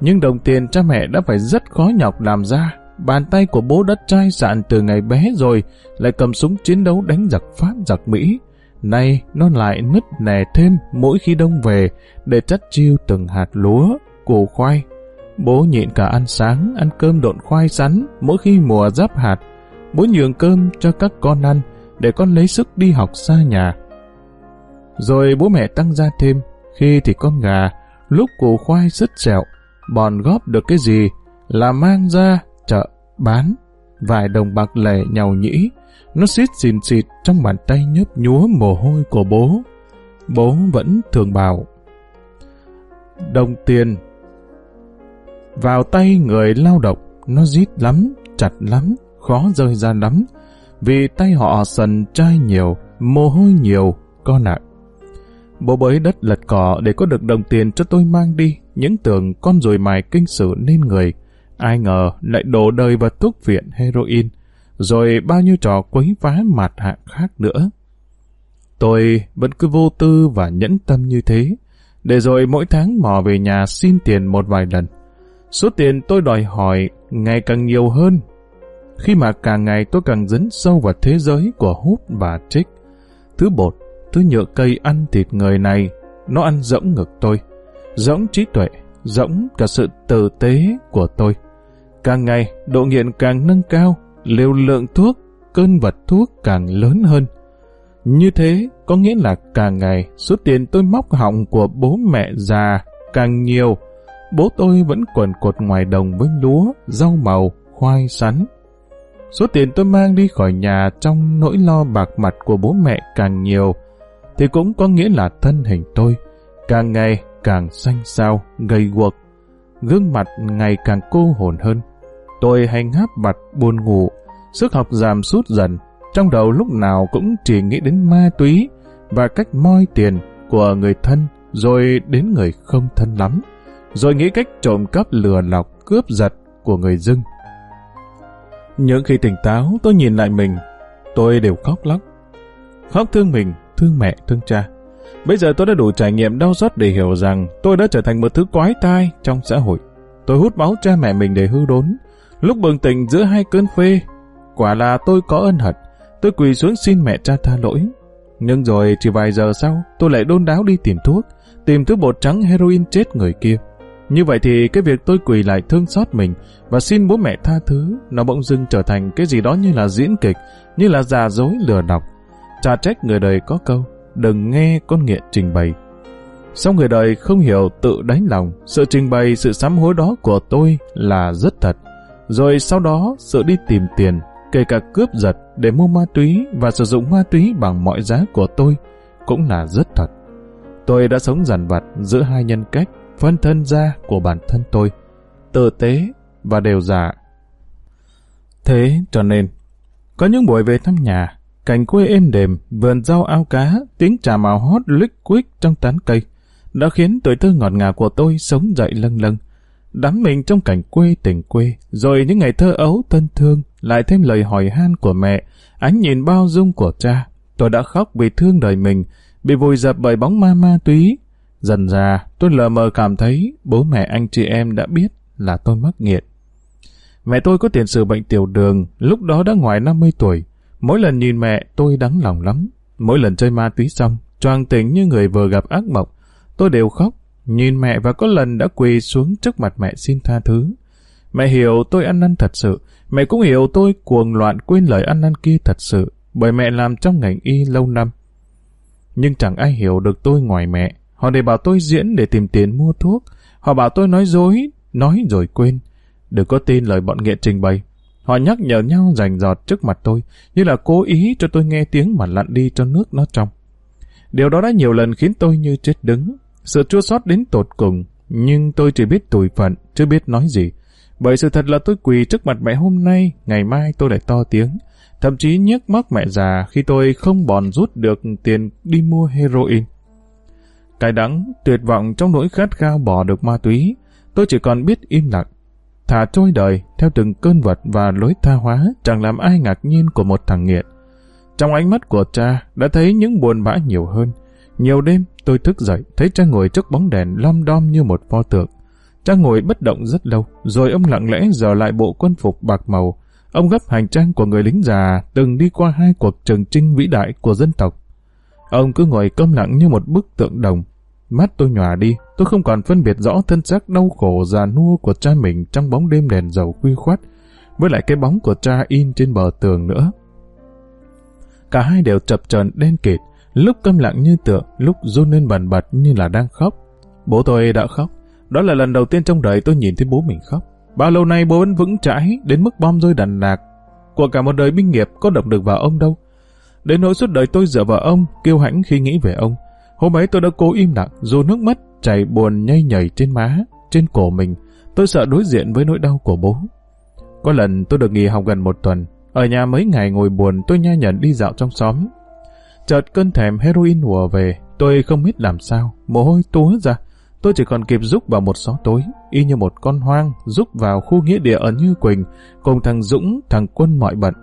S1: Nhưng đồng tiền cha mẹ đã phải rất khó nhọc làm ra Bàn tay của bố đất trai sạn từ ngày bé rồi, lại cầm súng chiến đấu đánh giặc Pháp giặc Mỹ. Nay nó lại nứt nẻ thêm mỗi khi đông về để chất chiêu từng hạt lúa, củ khoai. Bố nhịn cả ăn sáng, ăn cơm độn khoai sắn mỗi khi mùa giáp hạt. Bố nhường cơm cho các con ăn để con lấy sức đi học xa nhà. Rồi bố mẹ tăng ra thêm, khi thì con gà, lúc củ khoai sứt sẹo, bòn góp được cái gì là mang ra chợ, bán, vài đồng bạc lẻ nhàu nhĩ, nó xít xìn xịt trong bàn tay nhấp nhúa mồ hôi của bố. Bố vẫn thường bảo, đồng tiền vào tay người lao động, nó rít lắm, chặt lắm, khó rơi ra lắm, vì tay họ sần chai nhiều, mồ hôi nhiều, con ạ. Bố bới đất lật cỏ để có được đồng tiền cho tôi mang đi, những tưởng con rồi mài kinh sử nên người. Ai ngờ lại đổ đời vào thuốc viện heroin, rồi bao nhiêu trò quấy phá mặt hạng khác nữa. Tôi vẫn cứ vô tư và nhẫn tâm như thế, để rồi mỗi tháng mò về nhà xin tiền một vài lần. Số tiền tôi đòi hỏi ngày càng nhiều hơn, khi mà càng ngày tôi càng dấn sâu vào thế giới của hút và trích. Thứ bột, thứ nhựa cây ăn thịt người này, nó ăn rỗng ngực tôi, rỗng trí tuệ, rỗng cả sự tử tế của tôi. Càng ngày, độ nghiện càng nâng cao, liều lượng thuốc, cơn vật thuốc càng lớn hơn. Như thế, có nghĩa là càng ngày, số tiền tôi móc họng của bố mẹ già càng nhiều. Bố tôi vẫn quần cột ngoài đồng với lúa, rau màu, khoai sắn. Số tiền tôi mang đi khỏi nhà trong nỗi lo bạc mặt của bố mẹ càng nhiều, thì cũng có nghĩa là thân hình tôi càng ngày càng xanh xao, gầy guộc, gương mặt ngày càng cô hồn hơn. Tôi hay ngáp mặt buồn ngủ, sức học giảm sút dần, trong đầu lúc nào cũng chỉ nghĩ đến ma túy và cách moi tiền của người thân rồi đến người không thân lắm, rồi nghĩ cách trộm cắp lừa lọc cướp giật của người dưng. Những khi tỉnh táo tôi nhìn lại mình, tôi đều khóc lóc. Khóc thương mình, thương mẹ, thương cha. Bây giờ tôi đã đủ trải nghiệm đau xót để hiểu rằng tôi đã trở thành một thứ quái tai trong xã hội. Tôi hút máu cha mẹ mình để hư đốn. Lúc bừng tỉnh giữa hai cơn phê, quả là tôi có ân hận. Tôi quỳ xuống xin mẹ cha tha lỗi. Nhưng rồi chỉ vài giờ sau, tôi lại đôn đáo đi tìm thuốc, tìm thứ bột trắng heroin chết người kia. Như vậy thì cái việc tôi quỳ lại thương xót mình và xin bố mẹ tha thứ, nó bỗng dưng trở thành cái gì đó như là diễn kịch, như là giả dối lừa đọc. Chả trách người đời có câu, đừng nghe con nghiện trình bày. Sao người đời không hiểu tự đánh lòng, sự trình bày, sự sám hối đó của tôi là rất thật. Rồi sau đó, sự đi tìm tiền, kể cả cướp giật để mua ma túy và sử dụng ma túy bằng mọi giá của tôi, cũng là rất thật. Tôi đã sống dằn vặt giữa hai nhân cách, phân thân ra của bản thân tôi, tử tế và đều giả. Thế cho nên, có những buổi về thăm nhà, cảnh quê êm đềm, vườn rau ao cá, tiếng trà màu hót lích quích trong tán cây, đã khiến tuổi thơ ngọt ngào của tôi sống dậy lâng lâng. Đắm mình trong cảnh quê tình quê, rồi những ngày thơ ấu thân thương, lại thêm lời hỏi han của mẹ, ánh nhìn bao dung của cha. Tôi đã khóc vì thương đời mình, bị vùi dập bởi bóng ma ma túy. Dần ra, tôi lờ mờ cảm thấy bố mẹ anh chị em đã biết là tôi mắc nghiện. Mẹ tôi có tiền sử bệnh tiểu đường, lúc đó đã ngoài 50 tuổi. Mỗi lần nhìn mẹ, tôi đắng lòng lắm. Mỗi lần chơi ma túy xong, choàng tỉnh như người vừa gặp ác mộng, tôi đều khóc. Nhìn mẹ và có lần đã quỳ xuống trước mặt mẹ xin tha thứ. Mẹ hiểu tôi ăn năn thật sự, mẹ cũng hiểu tôi cuồng loạn quên lời ăn năn kia thật sự, bởi mẹ làm trong ngành y lâu năm. Nhưng chẳng ai hiểu được tôi ngoài mẹ. Họ để bảo tôi diễn để tìm tiền mua thuốc. Họ bảo tôi nói dối, nói rồi quên. Đừng có tin lời bọn nghiện trình bày. Họ nhắc nhở nhau rành giọt trước mặt tôi, như là cố ý cho tôi nghe tiếng mà lặn đi cho nước nó trong. Điều đó đã nhiều lần khiến tôi như chết đứng, sự chua sót đến tột cùng, nhưng tôi chỉ biết tủi phận, chưa biết nói gì. Bởi sự thật là tôi quỳ trước mặt mẹ hôm nay, ngày mai tôi lại to tiếng, thậm chí nhức móc mẹ già khi tôi không bòn rút được tiền đi mua heroin. Cái đắng, tuyệt vọng trong nỗi khát khao bỏ được ma túy, tôi chỉ còn biết im lặng. Thả trôi đời theo từng cơn vật và lối tha hóa chẳng làm ai ngạc nhiên của một thằng nghiện. Trong ánh mắt của cha đã thấy những buồn bã nhiều hơn. Nhiều đêm tôi thức dậy thấy cha ngồi trước bóng đèn lom đom như một pho tượng. Cha ngồi bất động rất lâu, rồi ông lặng lẽ dò lại bộ quân phục bạc màu. Ông gấp hành trang của người lính già từng đi qua hai cuộc trường trinh vĩ đại của dân tộc. Ông cứ ngồi câm lặng như một bức tượng đồng, Mắt tôi nhòa đi, tôi không còn phân biệt rõ thân xác đau khổ già nua của cha mình trong bóng đêm đèn dầu quy khoát, với lại cái bóng của cha in trên bờ tường nữa. Cả hai đều chập chờn đen kịt, lúc câm lặng như tượng, lúc run lên bần bật như là đang khóc. Bố tôi đã khóc. Đó là lần đầu tiên trong đời tôi nhìn thấy bố mình khóc. Bao lâu nay bố vẫn vững chãi đến mức bom rơi đàn lạc. Của cả một đời binh nghiệp có động được vào ông đâu. Đến nỗi suốt đời tôi dựa vào ông, kêu hãnh khi nghĩ về ông. Hôm ấy tôi đã cố im lặng, dù nước mắt chảy buồn nhây nhảy trên má, trên cổ mình. Tôi sợ đối diện với nỗi đau của bố. Có lần tôi được nghỉ học gần một tuần. Ở nhà mấy ngày ngồi buồn tôi nha nhẫn đi dạo trong xóm. Chợt cơn thèm heroin hùa về, tôi không biết làm sao, mồ hôi túa ra. Tôi chỉ còn kịp rúc vào một xó tối, y như một con hoang rúc vào khu nghĩa địa ở Như Quỳnh, cùng thằng Dũng, thằng Quân mọi bận.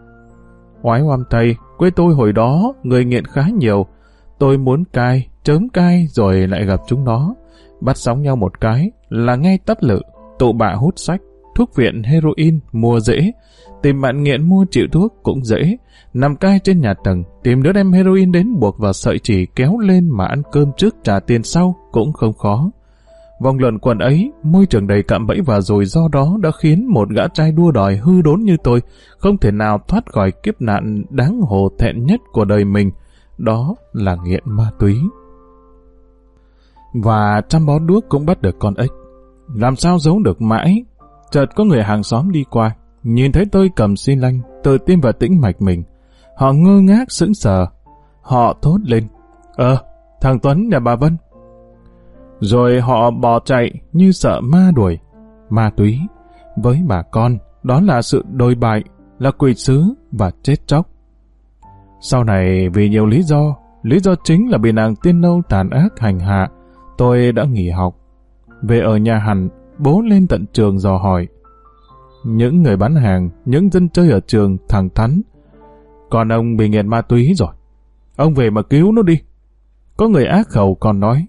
S1: Oái oam tay, quê tôi hồi đó, người nghiện khá nhiều. Tôi muốn cai, chớm cai rồi lại gặp chúng nó. Bắt sóng nhau một cái là ngay tấp lự, tụ bạ hút sách, thuốc viện heroin mua dễ, tìm bạn nghiện mua chịu thuốc cũng dễ, nằm cai trên nhà tầng, tìm đứa đem heroin đến buộc vào sợi chỉ kéo lên mà ăn cơm trước trả tiền sau cũng không khó. Vòng luận quần ấy, môi trường đầy cạm bẫy và rồi do đó đã khiến một gã trai đua đòi hư đốn như tôi không thể nào thoát khỏi kiếp nạn đáng hồ thẹn nhất của đời mình, đó là nghiện ma túy. Và trăm bó đuốc cũng bắt được con ếch. Làm sao giấu được mãi? Chợt có người hàng xóm đi qua, nhìn thấy tôi cầm xi lanh, tự tiêm vào tĩnh mạch mình. Họ ngơ ngác sững sờ. Họ thốt lên. Ờ, thằng Tuấn nhà bà Vân. Rồi họ bỏ chạy như sợ ma đuổi. Ma túy. Với bà con, đó là sự đồi bại, là quỷ sứ và chết chóc. Sau này vì nhiều lý do, lý do chính là bị nàng tiên nâu tàn ác hành hạ, tôi đã nghỉ học. Về ở nhà hẳn, bố lên tận trường dò hỏi. Những người bán hàng, những dân chơi ở trường thẳng thắn. Còn ông bị nghiện ma túy rồi. Ông về mà cứu nó đi. Có người ác khẩu còn nói.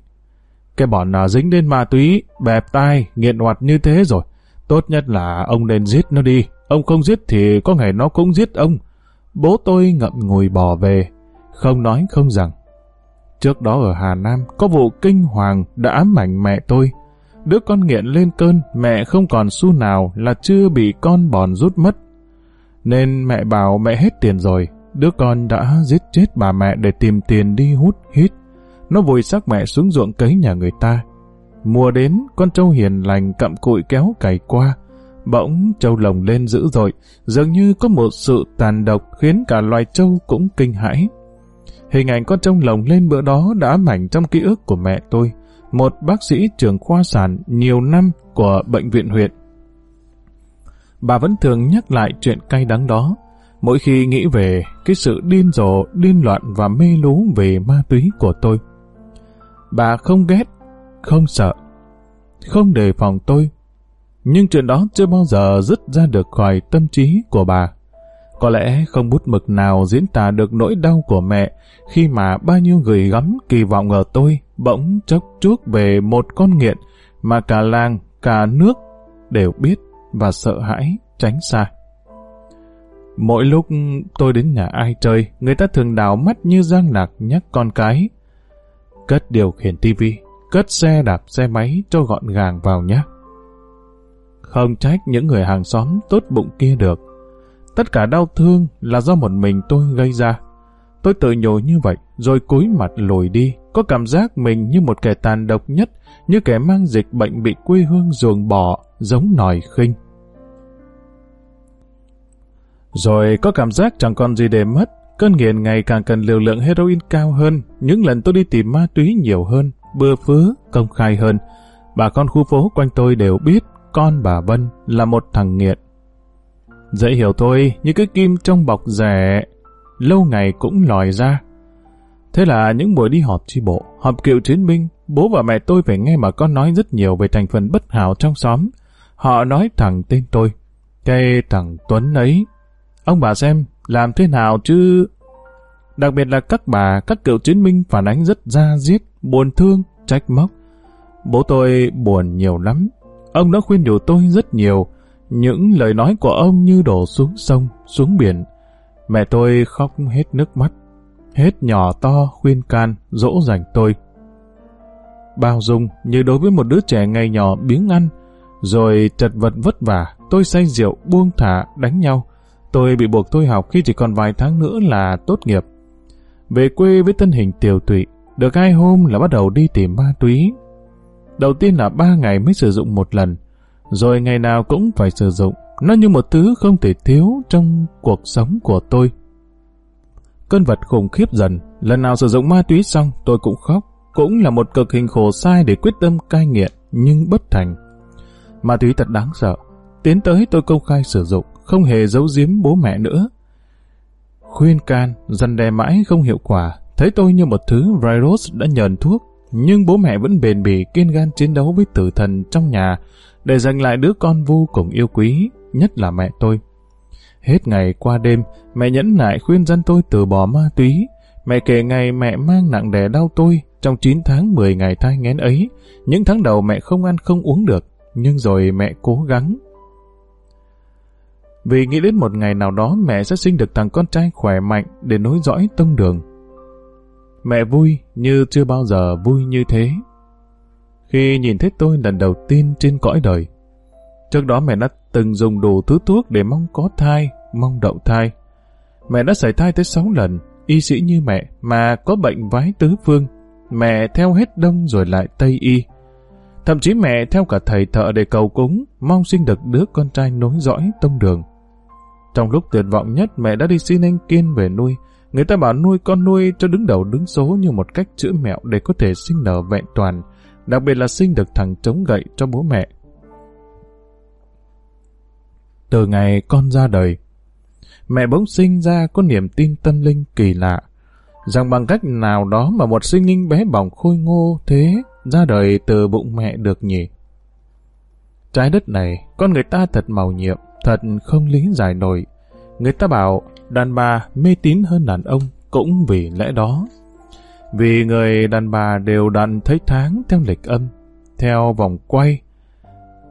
S1: Cái bọn nào dính đến ma túy, bẹp tai, nghiện hoạt như thế rồi. Tốt nhất là ông nên giết nó đi. Ông không giết thì có ngày nó cũng giết ông. Bố tôi ngậm ngùi bỏ về, không nói không rằng. Trước đó ở Hà Nam có vụ kinh hoàng đã ám ảnh mẹ tôi. Đứa con nghiện lên cơn, mẹ không còn xu nào là chưa bị con bòn rút mất. Nên mẹ bảo mẹ hết tiền rồi, đứa con đã giết chết bà mẹ để tìm tiền đi hút hít. Nó vùi xác mẹ xuống ruộng cấy nhà người ta. Mùa đến, con trâu hiền lành cặm cụi kéo cày qua. Bỗng trâu lồng lên dữ dội, dường như có một sự tàn độc khiến cả loài trâu cũng kinh hãi. Hình ảnh con trông lồng lên bữa đó đã mảnh trong ký ức của mẹ tôi, một bác sĩ trưởng khoa sản nhiều năm của bệnh viện huyện. Bà vẫn thường nhắc lại chuyện cay đắng đó, mỗi khi nghĩ về cái sự điên rồ, điên loạn và mê lú về ma túy của tôi. Bà không ghét, không sợ, không đề phòng tôi, nhưng chuyện đó chưa bao giờ dứt ra được khỏi tâm trí của bà. Có lẽ không bút mực nào diễn tả được nỗi đau của mẹ khi mà bao nhiêu người gắm kỳ vọng ở tôi bỗng chốc chuốc về một con nghiện mà cả làng, cả nước đều biết và sợ hãi tránh xa. Mỗi lúc tôi đến nhà ai chơi, người ta thường đào mắt như giang lạc nhắc con cái. Cất điều khiển tivi, cất xe đạp xe máy cho gọn gàng vào nhé. Không trách những người hàng xóm tốt bụng kia được. Tất cả đau thương là do một mình tôi gây ra. Tôi tự nhồi như vậy, rồi cúi mặt lùi đi, có cảm giác mình như một kẻ tàn độc nhất, như kẻ mang dịch bệnh bị quê hương ruồng bỏ, giống nòi khinh. Rồi có cảm giác chẳng còn gì để mất, cơn nghiện ngày càng cần liều lượng heroin cao hơn, những lần tôi đi tìm ma túy nhiều hơn, bừa phứ, công khai hơn. Bà con khu phố quanh tôi đều biết con bà Vân là một thằng nghiện. Dễ hiểu thôi, như cái kim trong bọc rẻ, lâu ngày cũng lòi ra. Thế là những buổi đi họp chi bộ, họp cựu chiến binh, bố và mẹ tôi phải nghe mà con nói rất nhiều về thành phần bất hảo trong xóm. Họ nói thẳng tên tôi. Cái thằng Tuấn ấy. Ông bà xem, làm thế nào chứ... Đặc biệt là các bà, các cựu chiến binh phản ánh rất ra diết, buồn thương, trách móc. Bố tôi buồn nhiều lắm. Ông đã khuyên nhủ tôi rất nhiều, những lời nói của ông như đổ xuống sông, xuống biển. Mẹ tôi khóc hết nước mắt, hết nhỏ to khuyên can, dỗ dành tôi. Bao dung như đối với một đứa trẻ ngày nhỏ biếng ăn, rồi chật vật vất vả, tôi say rượu, buông thả, đánh nhau. Tôi bị buộc tôi học khi chỉ còn vài tháng nữa là tốt nghiệp. Về quê với thân hình tiều tụy, được hai hôm là bắt đầu đi tìm ma túy. Đầu tiên là ba ngày mới sử dụng một lần, rồi ngày nào cũng phải sử dụng. Nó như một thứ không thể thiếu trong cuộc sống của tôi. Cơn vật khủng khiếp dần, lần nào sử dụng ma túy xong tôi cũng khóc, cũng là một cực hình khổ sai để quyết tâm cai nghiện, nhưng bất thành. Ma túy thật đáng sợ. Tiến tới tôi công khai sử dụng, không hề giấu giếm bố mẹ nữa. Khuyên can, dần đè mãi không hiệu quả, thấy tôi như một thứ virus đã nhờn thuốc, nhưng bố mẹ vẫn bền bỉ kiên gan chiến đấu với tử thần trong nhà để giành lại đứa con vô cùng yêu quý, nhất là mẹ tôi. Hết ngày qua đêm, mẹ nhẫn nại khuyên dân tôi từ bỏ ma túy. Mẹ kể ngày mẹ mang nặng đè đau tôi trong 9 tháng 10 ngày thai nghén ấy. Những tháng đầu mẹ không ăn không uống được, nhưng rồi mẹ cố gắng. Vì nghĩ đến một ngày nào đó mẹ sẽ sinh được thằng con trai khỏe mạnh để nối dõi tông đường. Mẹ vui như chưa bao giờ vui như thế. Khi nhìn thấy tôi lần đầu tiên trên cõi đời, trước đó mẹ đã từng dùng đủ thứ thuốc để mong có thai, mong đậu thai. Mẹ đã sảy thai tới 6 lần, y sĩ như mẹ mà có bệnh vái tứ phương. Mẹ theo hết đông rồi lại tây y. Thậm chí mẹ theo cả thầy thợ để cầu cúng, mong sinh được đứa con trai nối dõi tông đường. Trong lúc tuyệt vọng nhất mẹ đã đi xin anh Kiên về nuôi. Người ta bảo nuôi con nuôi cho đứng đầu đứng số như một cách chữa mẹo để có thể sinh nở vẹn toàn, đặc biệt là sinh được thằng chống gậy cho bố mẹ. Từ ngày con ra đời, mẹ bỗng sinh ra có niềm tin tâm linh kỳ lạ, rằng bằng cách nào đó mà một sinh linh bé bỏng khôi ngô thế ra đời từ bụng mẹ được nhỉ. Trái đất này, con người ta thật màu nhiệm, thật không lý giải nổi. Người ta bảo đàn bà mê tín hơn đàn ông cũng vì lẽ đó. Vì người đàn bà đều đặn thấy tháng theo lịch âm, theo vòng quay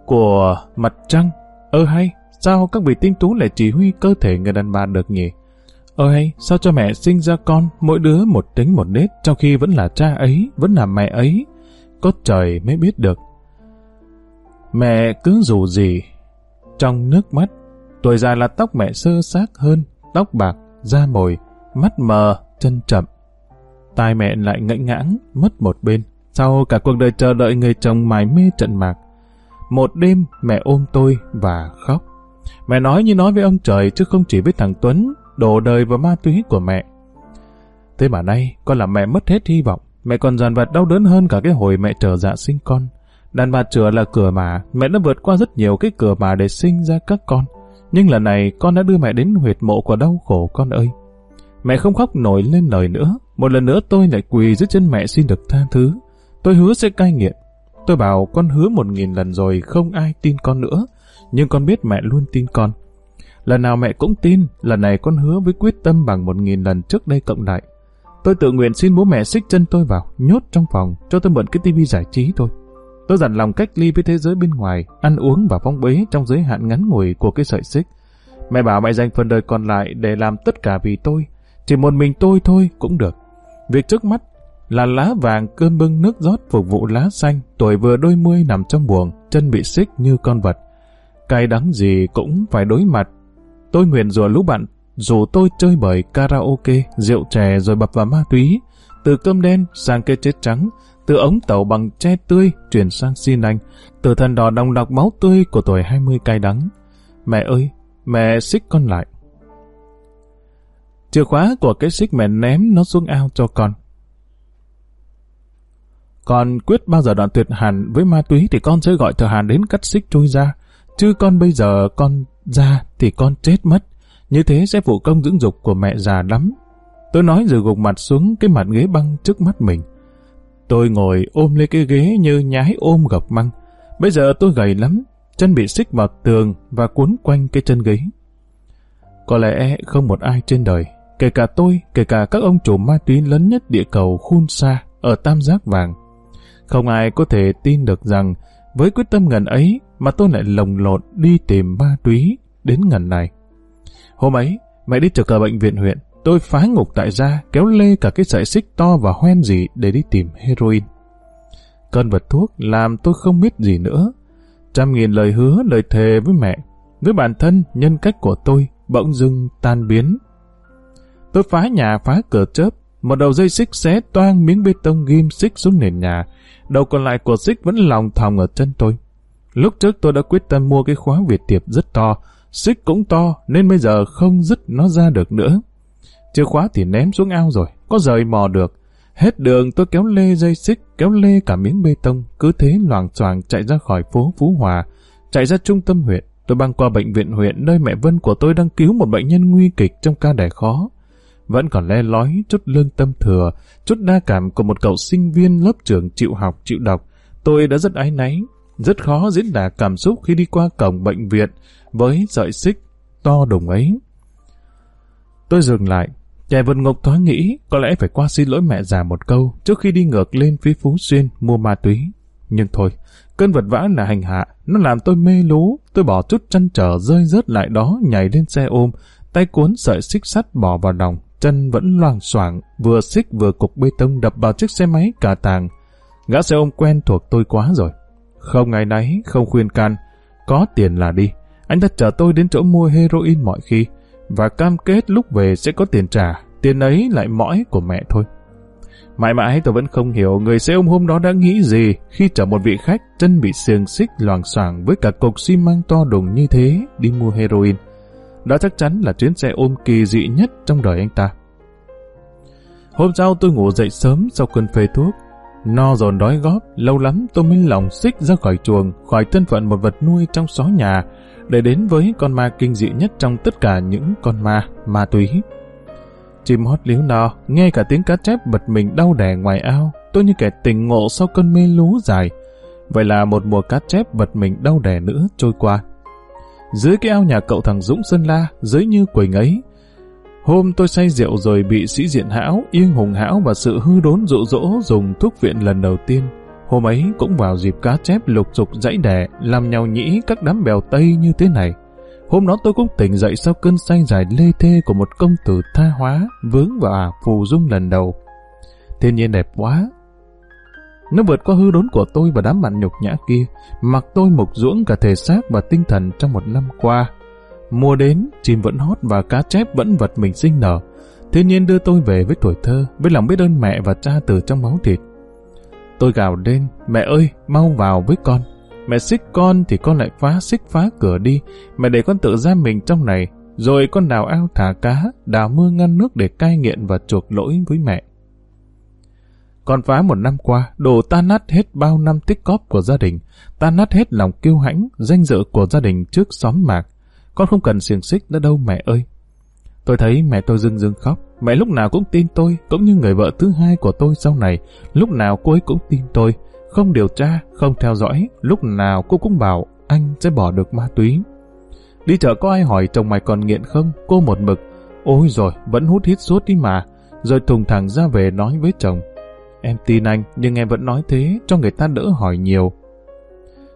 S1: của mặt trăng. Ơ hay, sao các vị tinh tú lại chỉ huy cơ thể người đàn bà được nhỉ? Ơ hay, sao cho mẹ sinh ra con, mỗi đứa một tính một nết, trong khi vẫn là cha ấy, vẫn là mẹ ấy? Có trời mới biết được. Mẹ cứ dù gì, trong nước mắt, tuổi già là tóc mẹ sơ xác hơn, tóc bạc, da mồi, mắt mờ, chân chậm. Tai mẹ lại ngẫy ngãng, mất một bên, sau cả cuộc đời chờ đợi người chồng mải mê trận mạc. Một đêm mẹ ôm tôi và khóc. Mẹ nói như nói với ông trời chứ không chỉ với thằng Tuấn, đổ đời vào ma túy của mẹ. Thế mà nay, con làm mẹ mất hết hy vọng. Mẹ còn dàn vật đau đớn hơn cả cái hồi mẹ trở dạ sinh con. Đàn bà chữa là cửa mà, mẹ đã vượt qua rất nhiều cái cửa mà để sinh ra các con. Nhưng lần này con đã đưa mẹ đến huyệt mộ của đau khổ con ơi. Mẹ không khóc nổi lên lời nữa. Một lần nữa tôi lại quỳ dưới chân mẹ xin được tha thứ. Tôi hứa sẽ cai nghiện. Tôi bảo con hứa một nghìn lần rồi không ai tin con nữa. Nhưng con biết mẹ luôn tin con. Lần nào mẹ cũng tin, lần này con hứa với quyết tâm bằng một nghìn lần trước đây cộng lại. Tôi tự nguyện xin bố mẹ xích chân tôi vào, nhốt trong phòng, cho tôi mượn cái tivi giải trí thôi. Tôi dặn lòng cách ly với thế giới bên ngoài, ăn uống và phong bế trong giới hạn ngắn ngủi của cái sợi xích. Mẹ bảo mẹ dành phần đời còn lại để làm tất cả vì tôi. Chỉ một mình tôi thôi cũng được. Việc trước mắt là lá vàng cơm bưng nước rót phục vụ lá xanh, tuổi vừa đôi mươi nằm trong buồng, chân bị xích như con vật. Cay đắng gì cũng phải đối mặt. Tôi nguyện rủa lũ bạn dù tôi chơi bời karaoke, rượu chè rồi bập vào ma túy, từ cơm đen sang cây chết trắng, từ ống tàu bằng tre tươi chuyển sang xin anh, từ thần đỏ đồng đọc máu tươi của tuổi 20 cay đắng. Mẹ ơi, mẹ xích con lại. Chìa khóa của cái xích mẹ ném nó xuống ao cho con. Còn quyết bao giờ đoạn tuyệt hẳn với ma túy thì con sẽ gọi thợ hàn đến cắt xích trôi ra. Chứ con bây giờ con ra thì con chết mất. Như thế sẽ phụ công dưỡng dục của mẹ già lắm. Tôi nói rồi gục mặt xuống cái mặt ghế băng trước mắt mình. Tôi ngồi ôm lấy cái ghế như nhái ôm gọc măng. Bây giờ tôi gầy lắm, chân bị xích vào tường và cuốn quanh cái chân ghế. Có lẽ không một ai trên đời, kể cả tôi, kể cả các ông chủ ma túy lớn nhất địa cầu khun xa ở tam giác vàng. Không ai có thể tin được rằng với quyết tâm ngần ấy mà tôi lại lồng lộn đi tìm ma túy đến ngần này. Hôm ấy, mẹ đi trực ở bệnh viện huyện, tôi phá ngục tại gia, kéo lê cả cái sợi xích to và hoen gì để đi tìm heroin. Cơn vật thuốc làm tôi không biết gì nữa. Trăm nghìn lời hứa, lời thề với mẹ, với bản thân, nhân cách của tôi, bỗng dưng tan biến. Tôi phá nhà phá cửa chớp, một đầu dây xích xé toang miếng bê tông ghim xích xuống nền nhà, đầu còn lại của xích vẫn lòng thòng ở chân tôi. Lúc trước tôi đã quyết tâm mua cái khóa Việt Tiệp rất to, xích cũng to nên bây giờ không dứt nó ra được nữa. Chìa khóa thì ném xuống ao rồi, có rời mò được. Hết đường tôi kéo lê dây xích, kéo lê cả miếng bê tông, cứ thế loàng choàng chạy ra khỏi phố Phú Hòa, chạy ra trung tâm huyện. Tôi băng qua bệnh viện huyện nơi mẹ Vân của tôi đang cứu một bệnh nhân nguy kịch trong ca đẻ khó. Vẫn còn le lói chút lương tâm thừa, chút đa cảm của một cậu sinh viên lớp trường chịu học chịu đọc. Tôi đã rất ái náy, rất khó diễn đạt cảm xúc khi đi qua cổng bệnh viện với sợi xích to đùng ấy. Tôi dừng lại, Trẻ vượt ngục thoáng nghĩ có lẽ phải qua xin lỗi mẹ già một câu trước khi đi ngược lên phía Phú Xuyên mua ma túy. Nhưng thôi, cơn vật vã là hành hạ, nó làm tôi mê lú, tôi bỏ chút chăn trở rơi rớt lại đó nhảy lên xe ôm, tay cuốn sợi xích sắt bỏ vào đồng, chân vẫn loang xoảng, vừa xích vừa cục bê tông đập vào chiếc xe máy cả tàng. Gã xe ôm quen thuộc tôi quá rồi. Không ngày nấy, không khuyên can, có tiền là đi. Anh ta chở tôi đến chỗ mua heroin mọi khi, và cam kết lúc về sẽ có tiền trả, tiền ấy lại mõi của mẹ thôi. Mãi mãi tôi vẫn không hiểu người xe ôm hôm đó đã nghĩ gì khi chở một vị khách chân bị xiềng xích loàng xoàng với cả cục xi măng to đùng như thế đi mua heroin. Đó chắc chắn là chuyến xe ôm kỳ dị nhất trong đời anh ta. Hôm sau tôi ngủ dậy sớm sau cơn phê thuốc. No dồn đói góp, lâu lắm tôi mới lòng xích ra khỏi chuồng, khỏi thân phận một vật nuôi trong xó nhà, để đến với con ma kinh dị nhất trong tất cả những con ma, ma túy. Chim hót líu no, nghe cả tiếng cá chép bật mình đau đẻ ngoài ao, tôi như kẻ tỉnh ngộ sau cơn mê lú dài. Vậy là một mùa cá chép bật mình đau đẻ nữa trôi qua. Dưới cái ao nhà cậu thằng Dũng Sơn La, dưới như quỳnh ấy, Hôm tôi say rượu rồi bị sĩ diện hão, yên hùng hão và sự hư đốn dụ dỗ dùng thuốc viện lần đầu tiên. Hôm ấy cũng vào dịp cá chép lục dục dãy đẻ, làm nhau nhĩ các đám bèo Tây như thế này. Hôm đó tôi cũng tỉnh dậy sau cơn say dài lê thê của một công tử tha hóa, vướng vào ả phù dung lần đầu. Thiên nhiên đẹp quá. Nó vượt qua hư đốn của tôi và đám bạn nhục nhã kia, mặc tôi mục ruỗng cả thể xác và tinh thần trong một năm qua. Mùa đến, chim vẫn hót và cá chép vẫn vật mình sinh nở. Thiên nhiên đưa tôi về với tuổi thơ, với lòng biết ơn mẹ và cha từ trong máu thịt. Tôi gào lên, mẹ ơi, mau vào với con. Mẹ xích con thì con lại phá xích phá cửa đi. Mẹ để con tự ra mình trong này. Rồi con đào ao thả cá, đào mưa ngăn nước để cai nghiện và chuộc lỗi với mẹ. Con phá một năm qua, đổ tan nát hết bao năm tích cóp của gia đình, tan nát hết lòng kiêu hãnh, danh dự của gia đình trước xóm mạc. Con không cần xiềng xích nữa đâu mẹ ơi. Tôi thấy mẹ tôi dưng dưng khóc. Mẹ lúc nào cũng tin tôi, cũng như người vợ thứ hai của tôi sau này. Lúc nào cô ấy cũng tin tôi. Không điều tra, không theo dõi. Lúc nào cô cũng bảo anh sẽ bỏ được ma túy. Đi chợ có ai hỏi chồng mày còn nghiện không? Cô một mực. Ôi rồi, vẫn hút hít suốt đi mà. Rồi thùng thẳng ra về nói với chồng. Em tin anh, nhưng em vẫn nói thế, cho người ta đỡ hỏi nhiều.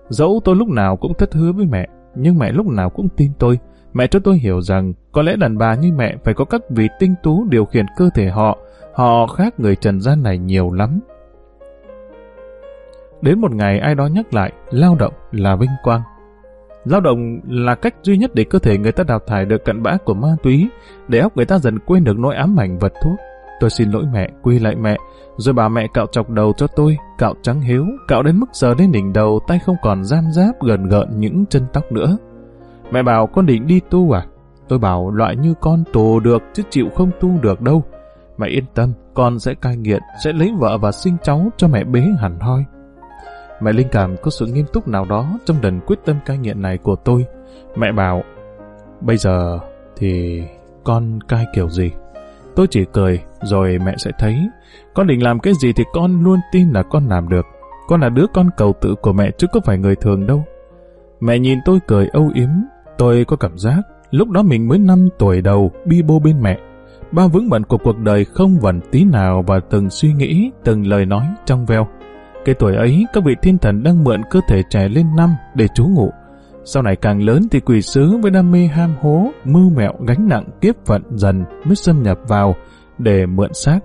S1: Dẫu tôi lúc nào cũng thất hứa với mẹ, nhưng mẹ lúc nào cũng tin tôi. Mẹ cho tôi hiểu rằng có lẽ đàn bà như mẹ phải có các vị tinh tú điều khiển cơ thể họ. Họ khác người trần gian này nhiều lắm. Đến một ngày ai đó nhắc lại, lao động là vinh quang. Lao động là cách duy nhất để cơ thể người ta đào thải được cặn bã của ma túy, để óc người ta dần quên được nỗi ám ảnh vật thuốc. Tôi xin lỗi mẹ, quy lại mẹ, rồi bà mẹ cạo chọc đầu cho tôi, cạo trắng hiếu, cạo đến mức giờ đến đỉnh đầu tay không còn giam giáp gần gợn những chân tóc nữa. Mẹ bảo con định đi tu à? Tôi bảo loại như con tù được chứ chịu không tu được đâu. Mẹ yên tâm, con sẽ cai nghiện, sẽ lấy vợ và sinh cháu cho mẹ bế hẳn hoi. Mẹ linh cảm có sự nghiêm túc nào đó trong lần quyết tâm cai nghiện này của tôi. Mẹ bảo, bây giờ thì con cai kiểu gì? Tôi chỉ cười, rồi mẹ sẽ thấy. Con định làm cái gì thì con luôn tin là con làm được. Con là đứa con cầu tự của mẹ chứ có phải người thường đâu. Mẹ nhìn tôi cười âu yếm. Tôi có cảm giác lúc đó mình mới 5 tuổi đầu bi bô bên mẹ. Bao vững bận của cuộc đời không vẩn tí nào và từng suy nghĩ, từng lời nói trong veo. Cái tuổi ấy, các vị thiên thần đang mượn cơ thể trẻ lên năm để trú ngụ. Sau này càng lớn thì quỷ sứ với đam mê ham hố, mưu mẹo gánh nặng kiếp phận dần mới xâm nhập vào để mượn xác.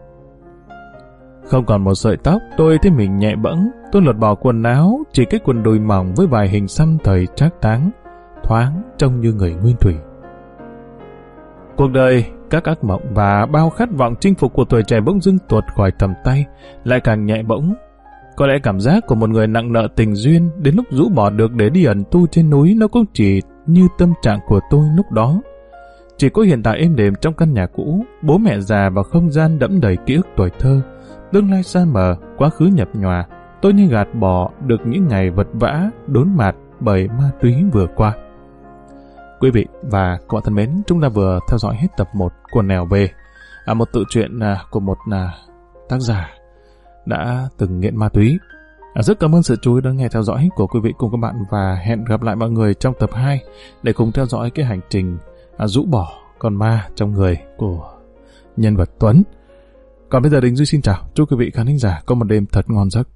S1: Không còn một sợi tóc, tôi thấy mình nhẹ bẫng, tôi lột bỏ quần áo, chỉ cái quần đùi mỏng với vài hình xăm thời trác táng, thoáng trông như người nguyên thủy. Cuộc đời, các ác mộng và bao khát vọng chinh phục của tuổi trẻ bỗng dưng tuột khỏi tầm tay, lại càng nhẹ bỗng. Có lẽ cảm giác của một người nặng nợ tình duyên đến lúc rũ bỏ được để đi ẩn tu trên núi nó cũng chỉ như tâm trạng của tôi lúc đó. Chỉ có hiện tại êm đềm trong căn nhà cũ, bố mẹ già và không gian đẫm đầy ký ức tuổi thơ, tương lai xa mờ, quá khứ nhập nhòa, tôi như gạt bỏ được những ngày vật vã, đốn mạt bởi ma túy vừa qua. Quý vị và các bạn thân mến, chúng ta vừa theo dõi hết tập 1 của Nèo Về, à, một tự truyện à, của một à, tác giả đã từng nghiện ma túy. À, rất cảm ơn sự chú ý đã nghe theo dõi của quý vị cùng các bạn và hẹn gặp lại mọi người trong tập 2 để cùng theo dõi cái hành trình à, rũ bỏ con ma trong người của nhân vật Tuấn. Còn bây giờ Đình Duy xin chào, chúc quý vị khán thính giả có một đêm thật ngon giấc.